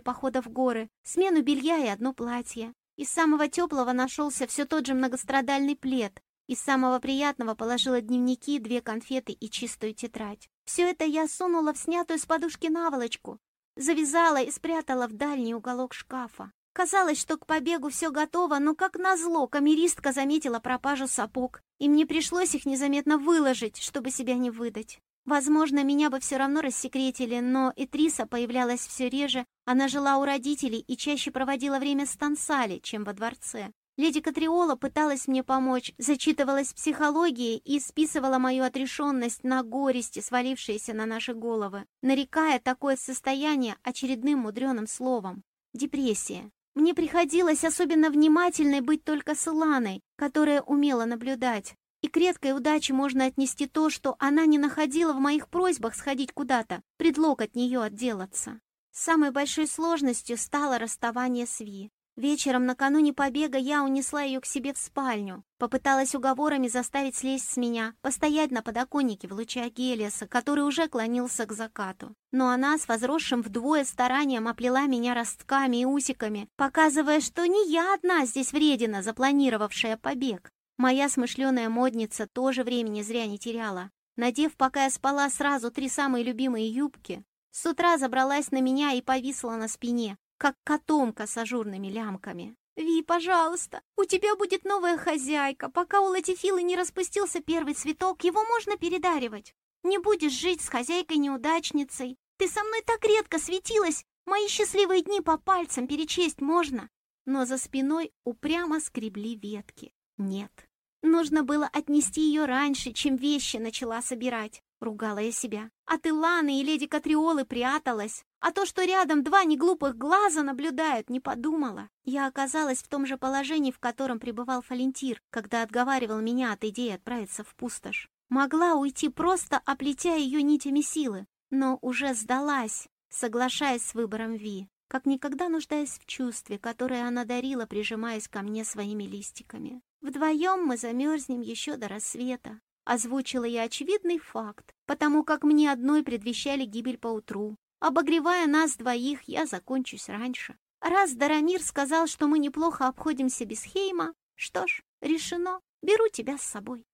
похода в горы, смену белья и одно платье. Из самого теплого нашелся все тот же многострадальный плед. Из самого приятного положила дневники, две конфеты и чистую тетрадь. Все это я сунула в снятую с подушки наволочку, завязала и спрятала в дальний уголок шкафа. Казалось, что к побегу все готово, но, как назло, камеристка заметила пропажу сапог, и мне пришлось их незаметно выложить, чтобы себя не выдать. Возможно, меня бы все равно рассекретили, но Этриса появлялась все реже, она жила у родителей и чаще проводила время с Тансали, чем во дворце. Леди Катриола пыталась мне помочь, зачитывалась психологией и списывала мою отрешенность на горести, свалившиеся на наши головы, нарекая такое состояние очередным мудреным словом — депрессия. Мне приходилось особенно внимательной быть только с Иланой, которая умела наблюдать, и к редкой удаче можно отнести то, что она не находила в моих просьбах сходить куда-то, предлог от нее отделаться. Самой большой сложностью стало расставание с Ви. Вечером накануне побега я унесла ее к себе в спальню, попыталась уговорами заставить слезть с меня, постоять на подоконнике в лучах Гелиаса, который уже клонился к закату. Но она с возросшим вдвое старанием оплела меня ростками и усиками, показывая, что не я одна здесь вредина, запланировавшая побег. Моя смышленая модница тоже времени зря не теряла. Надев, пока я спала, сразу три самые любимые юбки, с утра забралась на меня и повисла на спине, как котомка с ажурными лямками. «Ви, пожалуйста, у тебя будет новая хозяйка. Пока у Латифилы не распустился первый цветок, его можно передаривать. Не будешь жить с хозяйкой-неудачницей. Ты со мной так редко светилась, мои счастливые дни по пальцам перечесть можно». Но за спиной упрямо скребли ветки. Нет, нужно было отнести ее раньше, чем вещи начала собирать, ругала я себя. От Иланы и леди Катриолы пряталась, а то, что рядом два неглупых глаза наблюдают, не подумала. Я оказалась в том же положении, в котором пребывал Фалентир, когда отговаривал меня от идеи отправиться в пустошь. Могла уйти просто, оплетя ее нитями силы, но уже сдалась, соглашаясь с выбором Ви как никогда нуждаясь в чувстве, которое она дарила, прижимаясь ко мне своими листиками. Вдвоем мы замерзнем еще до рассвета. Озвучила я очевидный факт, потому как мне одной предвещали гибель поутру. Обогревая нас двоих, я закончусь раньше. Раз Дарамир сказал, что мы неплохо обходимся без Хейма, что ж, решено, беру тебя с собой.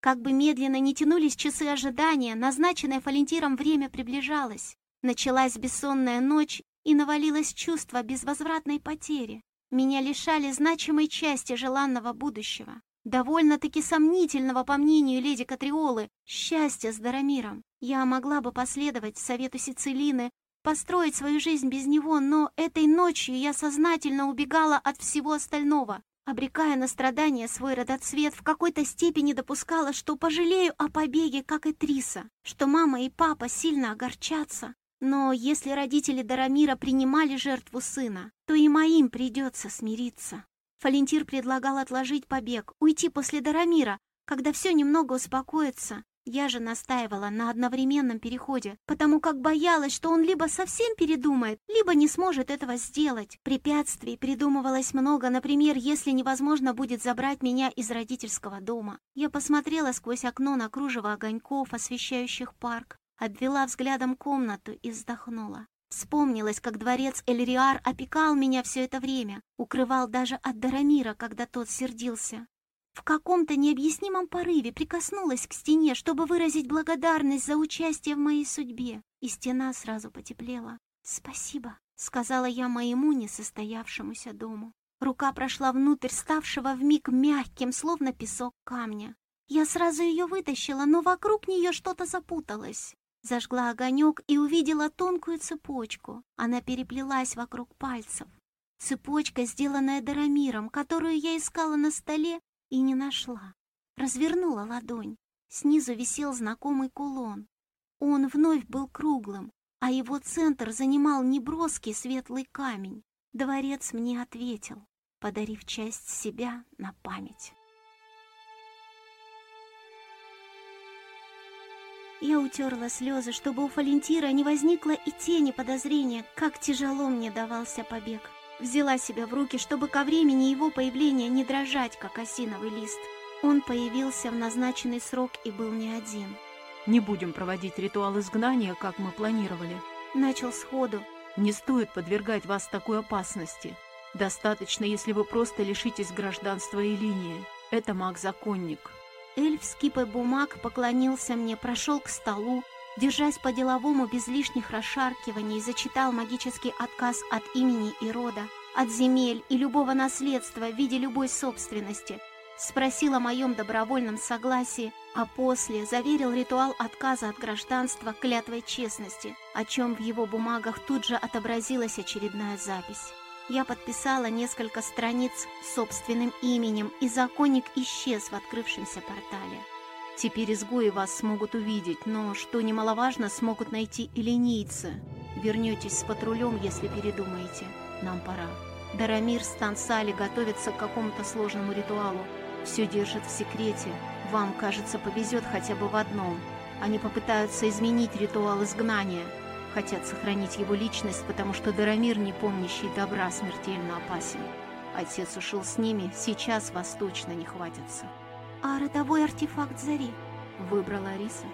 Как бы медленно не тянулись часы ожидания, назначенное Фалентиром время приближалось. Началась бессонная ночь, и навалилось чувство безвозвратной потери. Меня лишали значимой части желанного будущего, довольно-таки сомнительного, по мнению леди Катриолы, счастья с Дарамиром. Я могла бы последовать совету Сицилины, построить свою жизнь без него, но этой ночью я сознательно убегала от всего остального, обрекая на страдания свой родоцвет, в какой-то степени допускала, что пожалею о побеге, как и Триса, что мама и папа сильно огорчатся, но если родители Дарамира принимали жертву сына, то и моим придется смириться. Фалентир предлагал отложить побег, уйти после Дарамира, когда все немного успокоится. Я же настаивала на одновременном переходе, потому как боялась, что он либо совсем передумает, либо не сможет этого сделать. Препятствий придумывалось много, например, если невозможно будет забрать меня из родительского дома. Я посмотрела сквозь окно на кружево огоньков, освещающих парк обвела взглядом комнату и вздохнула. Вспомнилось, как дворец Эльриар опекал меня все это время, укрывал даже от Дарамира, когда тот сердился. В каком-то необъяснимом порыве прикоснулась к стене, чтобы выразить благодарность за участие в моей судьбе, и стена сразу потеплела. «Спасибо», — сказала я моему несостоявшемуся дому. Рука прошла внутрь ставшего вмиг мягким, словно песок камня. Я сразу ее вытащила, но вокруг нее что-то запуталось. Зажгла огонек и увидела тонкую цепочку. Она переплелась вокруг пальцев. Цепочка, сделанная Дарамиром, которую я искала на столе и не нашла. Развернула ладонь. Снизу висел знакомый кулон. Он вновь был круглым, а его центр занимал неброский светлый камень. Дворец мне ответил, подарив часть себя на память. Я утерла слезы, чтобы у Фалентира не возникло и тени подозрения, как тяжело мне давался побег. Взяла себя в руки, чтобы ко времени его появления не дрожать, как осиновый лист. Он появился в назначенный срок и был не один. «Не будем проводить ритуал изгнания, как мы планировали», — начал сходу. «Не стоит подвергать вас такой опасности. Достаточно, если вы просто лишитесь гражданства и линии. Это маг-законник». Эльф с кипой бумаг поклонился мне, прошел к столу, держась по-деловому без лишних расшаркиваний, зачитал магический отказ от имени и рода, от земель и любого наследства в виде любой собственности, спросил о моем добровольном согласии, а после заверил ритуал отказа от гражданства клятвой честности, о чем в его бумагах тут же отобразилась очередная запись. Я подписала несколько страниц собственным именем, и законник исчез в открывшемся портале. Теперь изгои вас смогут увидеть, но, что немаловажно, смогут найти и ленийцы. Вернетесь с патрулем, если передумаете. Нам пора. Дарамир с Тансали готовятся к какому-то сложному ритуалу. Все держат в секрете. Вам, кажется, повезет хотя бы в одном. Они попытаются изменить ритуал изгнания – Хотят сохранить его личность, потому что Дарамир, не помнящий добра, смертельно опасен. Отец ушел с ними, сейчас вас точно не хватится. А родовой артефакт Зари? Выбрала Ариса.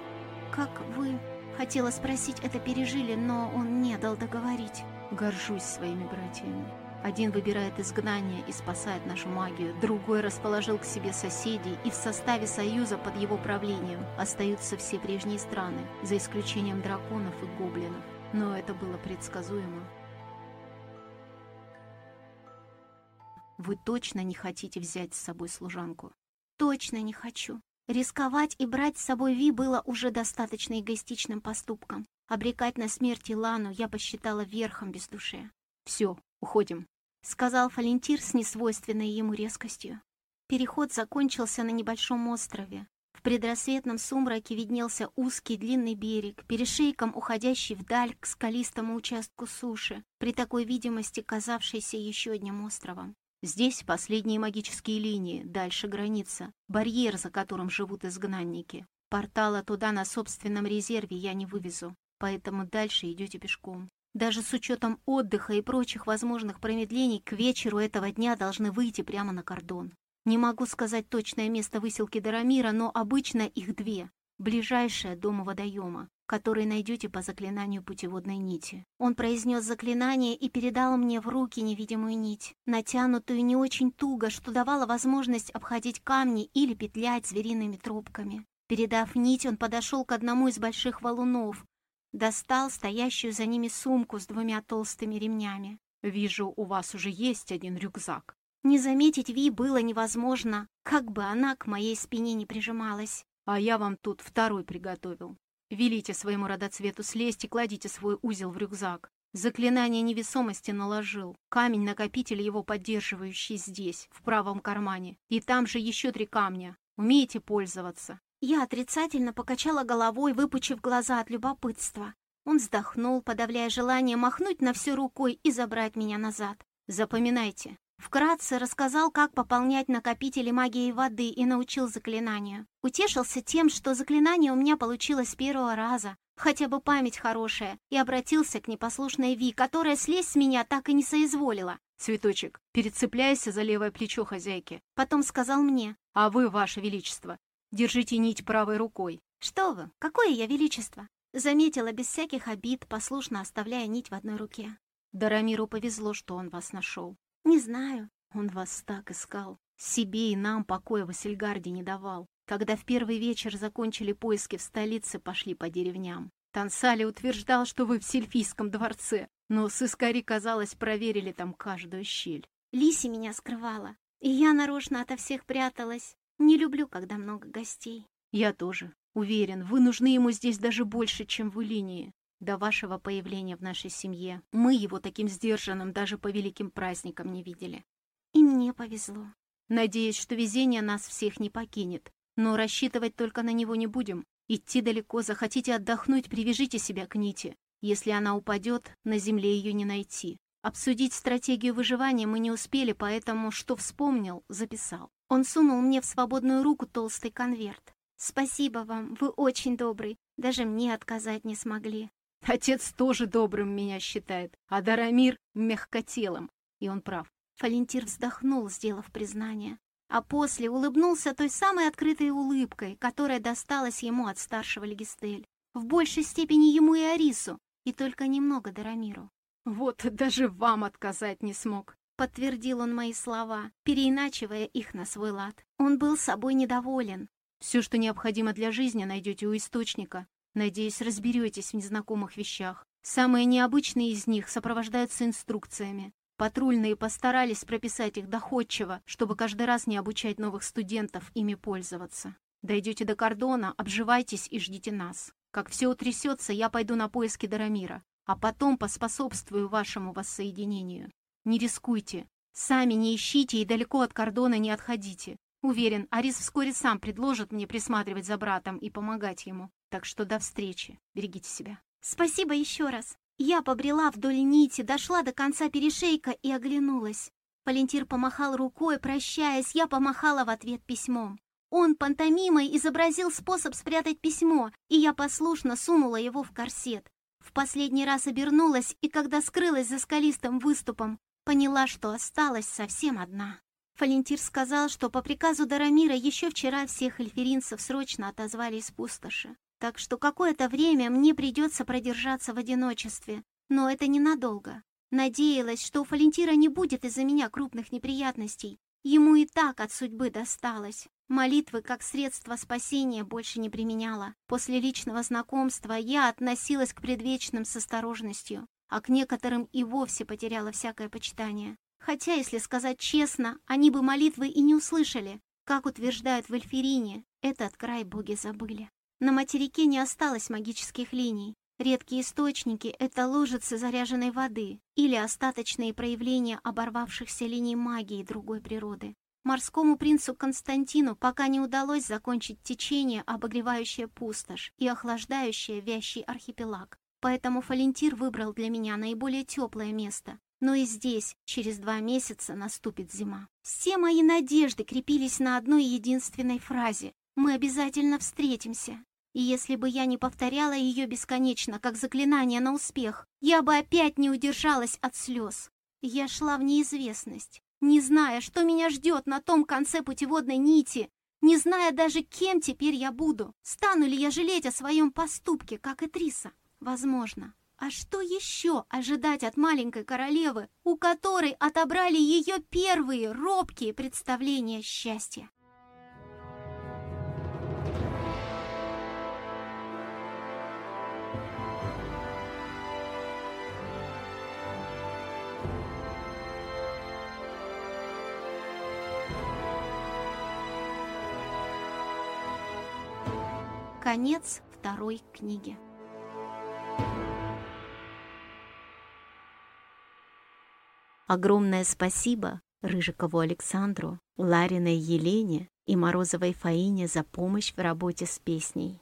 Как вы... Хотела спросить, это пережили, но он не дал договорить. Горжусь своими братьями. Один выбирает изгнание и спасает нашу магию, другой расположил к себе соседей, и в составе союза под его правлением остаются все прежние страны, за исключением драконов и гоблинов. Но это было предсказуемо. Вы точно не хотите взять с собой служанку? Точно не хочу. Рисковать и брать с собой Ви было уже достаточно эгоистичным поступком. Обрекать на смерть Илану я посчитала верхом без души. Все, уходим сказал Фалентир с несвойственной ему резкостью. Переход закончился на небольшом острове. В предрассветном сумраке виднелся узкий длинный берег, перешейком уходящий вдаль к скалистому участку суши, при такой видимости казавшийся еще одним островом. Здесь последние магические линии, дальше граница, барьер, за которым живут изгнанники. Портала туда на собственном резерве я не вывезу, поэтому дальше идете пешком. Даже с учетом отдыха и прочих возможных промедлений, к вечеру этого дня должны выйти прямо на кордон. Не могу сказать точное место выселки Дарамира, но обычно их две. Ближайшее дому водоема, который найдете по заклинанию путеводной нити. Он произнес заклинание и передал мне в руки невидимую нить, натянутую не очень туго, что давало возможность обходить камни или петлять звериными тропками. Передав нить, он подошел к одному из больших валунов, Достал стоящую за ними сумку с двумя толстыми ремнями. «Вижу, у вас уже есть один рюкзак». Не заметить Ви было невозможно, как бы она к моей спине не прижималась. «А я вам тут второй приготовил. Велите своему родоцвету слезть и кладите свой узел в рюкзак. Заклинание невесомости наложил. Камень-накопитель его поддерживающий здесь, в правом кармане. И там же еще три камня. Умеете пользоваться?» Я отрицательно покачала головой, выпучив глаза от любопытства. Он вздохнул, подавляя желание махнуть на все рукой и забрать меня назад. «Запоминайте». Вкратце рассказал, как пополнять накопители магии воды и научил заклинанию. Утешился тем, что заклинание у меня получилось с первого раза, хотя бы память хорошая, и обратился к непослушной Ви, которая слезть с меня так и не соизволила. «Цветочек, перецепляйся за левое плечо хозяйки». Потом сказал мне. «А вы, ваше величество, держите нить правой рукой». «Что вы, какое я величество?» Заметила без всяких обид, послушно оставляя нить в одной руке. Дарамиру повезло, что он вас нашел. Не знаю. Он вас так искал. Себе и нам покоя в Асельгарде не давал. Когда в первый вечер закончили поиски в столице, пошли по деревням. Тансали утверждал, что вы в Сельфийском дворце, но сыскари, казалось, проверили там каждую щель. Лиси меня скрывала, и я нарочно ото всех пряталась. Не люблю, когда много гостей. Я тоже. Уверен, вы нужны ему здесь даже больше, чем в Илинии. До вашего появления в нашей семье мы его таким сдержанным даже по великим праздникам не видели. И мне повезло. Надеюсь, что везение нас всех не покинет. Но рассчитывать только на него не будем. Идти далеко, захотите отдохнуть, привяжите себя к нити. Если она упадет, на земле ее не найти. Обсудить стратегию выживания мы не успели, поэтому, что вспомнил, записал. Он сунул мне в свободную руку толстый конверт. «Спасибо вам, вы очень добрый. Даже мне отказать не смогли». Отец тоже добрым меня считает, а Дарамир — мягкотелым. И он прав. Фалентир вздохнул, сделав признание. А после улыбнулся той самой открытой улыбкой, которая досталась ему от старшего Легистель. В большей степени ему и Арису, и только немного Дарамиру. «Вот даже вам отказать не смог», — подтвердил он мои слова, переиначивая их на свой лад. Он был собой недоволен, все, что необходимо для жизни, найдете у источника. Надеюсь, разберетесь в незнакомых вещах. Самые необычные из них сопровождаются инструкциями. Патрульные постарались прописать их доходчиво, чтобы каждый раз не обучать новых студентов ими пользоваться. Дойдете до кордона, обживайтесь и ждите нас. Как все утрясется, я пойду на поиски Дарамира, а потом поспособствую вашему воссоединению. Не рискуйте, сами не ищите и далеко от кордона не отходите. Уверен, Арис вскоре сам предложит мне присматривать за братом и помогать ему. Так что до встречи. Берегите себя. Спасибо еще раз. Я побрела вдоль нити, дошла до конца перешейка и оглянулась. Палентир помахал рукой, прощаясь, я помахала в ответ письмом. Он пантомимой изобразил способ спрятать письмо, и я послушно сунула его в корсет. В последний раз обернулась, и когда скрылась за скалистым выступом, поняла, что осталась совсем одна. Фалентир сказал, что по приказу Дарамира еще вчера всех эльферинцев срочно отозвали из пустоши. Так что какое-то время мне придется продержаться в одиночестве, но это ненадолго. Надеялась, что у Фалентира не будет из-за меня крупных неприятностей. Ему и так от судьбы досталось. Молитвы как средство спасения больше не применяла. После личного знакомства я относилась к предвечным с осторожностью, а к некоторым и вовсе потеряла всякое почитание. Хотя, если сказать честно, они бы молитвы и не услышали. Как утверждают в Эльфирине, этот край боги забыли. На материке не осталось магических линий. Редкие источники — это лужицы заряженной воды или остаточные проявления оборвавшихся линий магии другой природы. Морскому принцу Константину пока не удалось закончить течение, обогревающее пустошь и охлаждающее вящий архипелаг. Поэтому Фалентир выбрал для меня наиболее теплое место, но и здесь через два месяца наступит зима. Все мои надежды крепились на одной единственной фразе «Мы обязательно встретимся». И если бы я не повторяла ее бесконечно, как заклинание на успех, я бы опять не удержалась от слез. Я шла в неизвестность, не зная, что меня ждет на том конце путеводной нити, не зная даже, кем теперь я буду. Стану ли я жалеть о своем поступке, как и Триса? Возможно. А что еще ожидать от маленькой королевы, у которой отобрали ее первые робкие представления счастья? Конец второй книги. Огромное спасибо Рыжикову Александру, Лариной Елене и Морозовой Фаине за помощь в работе с песней.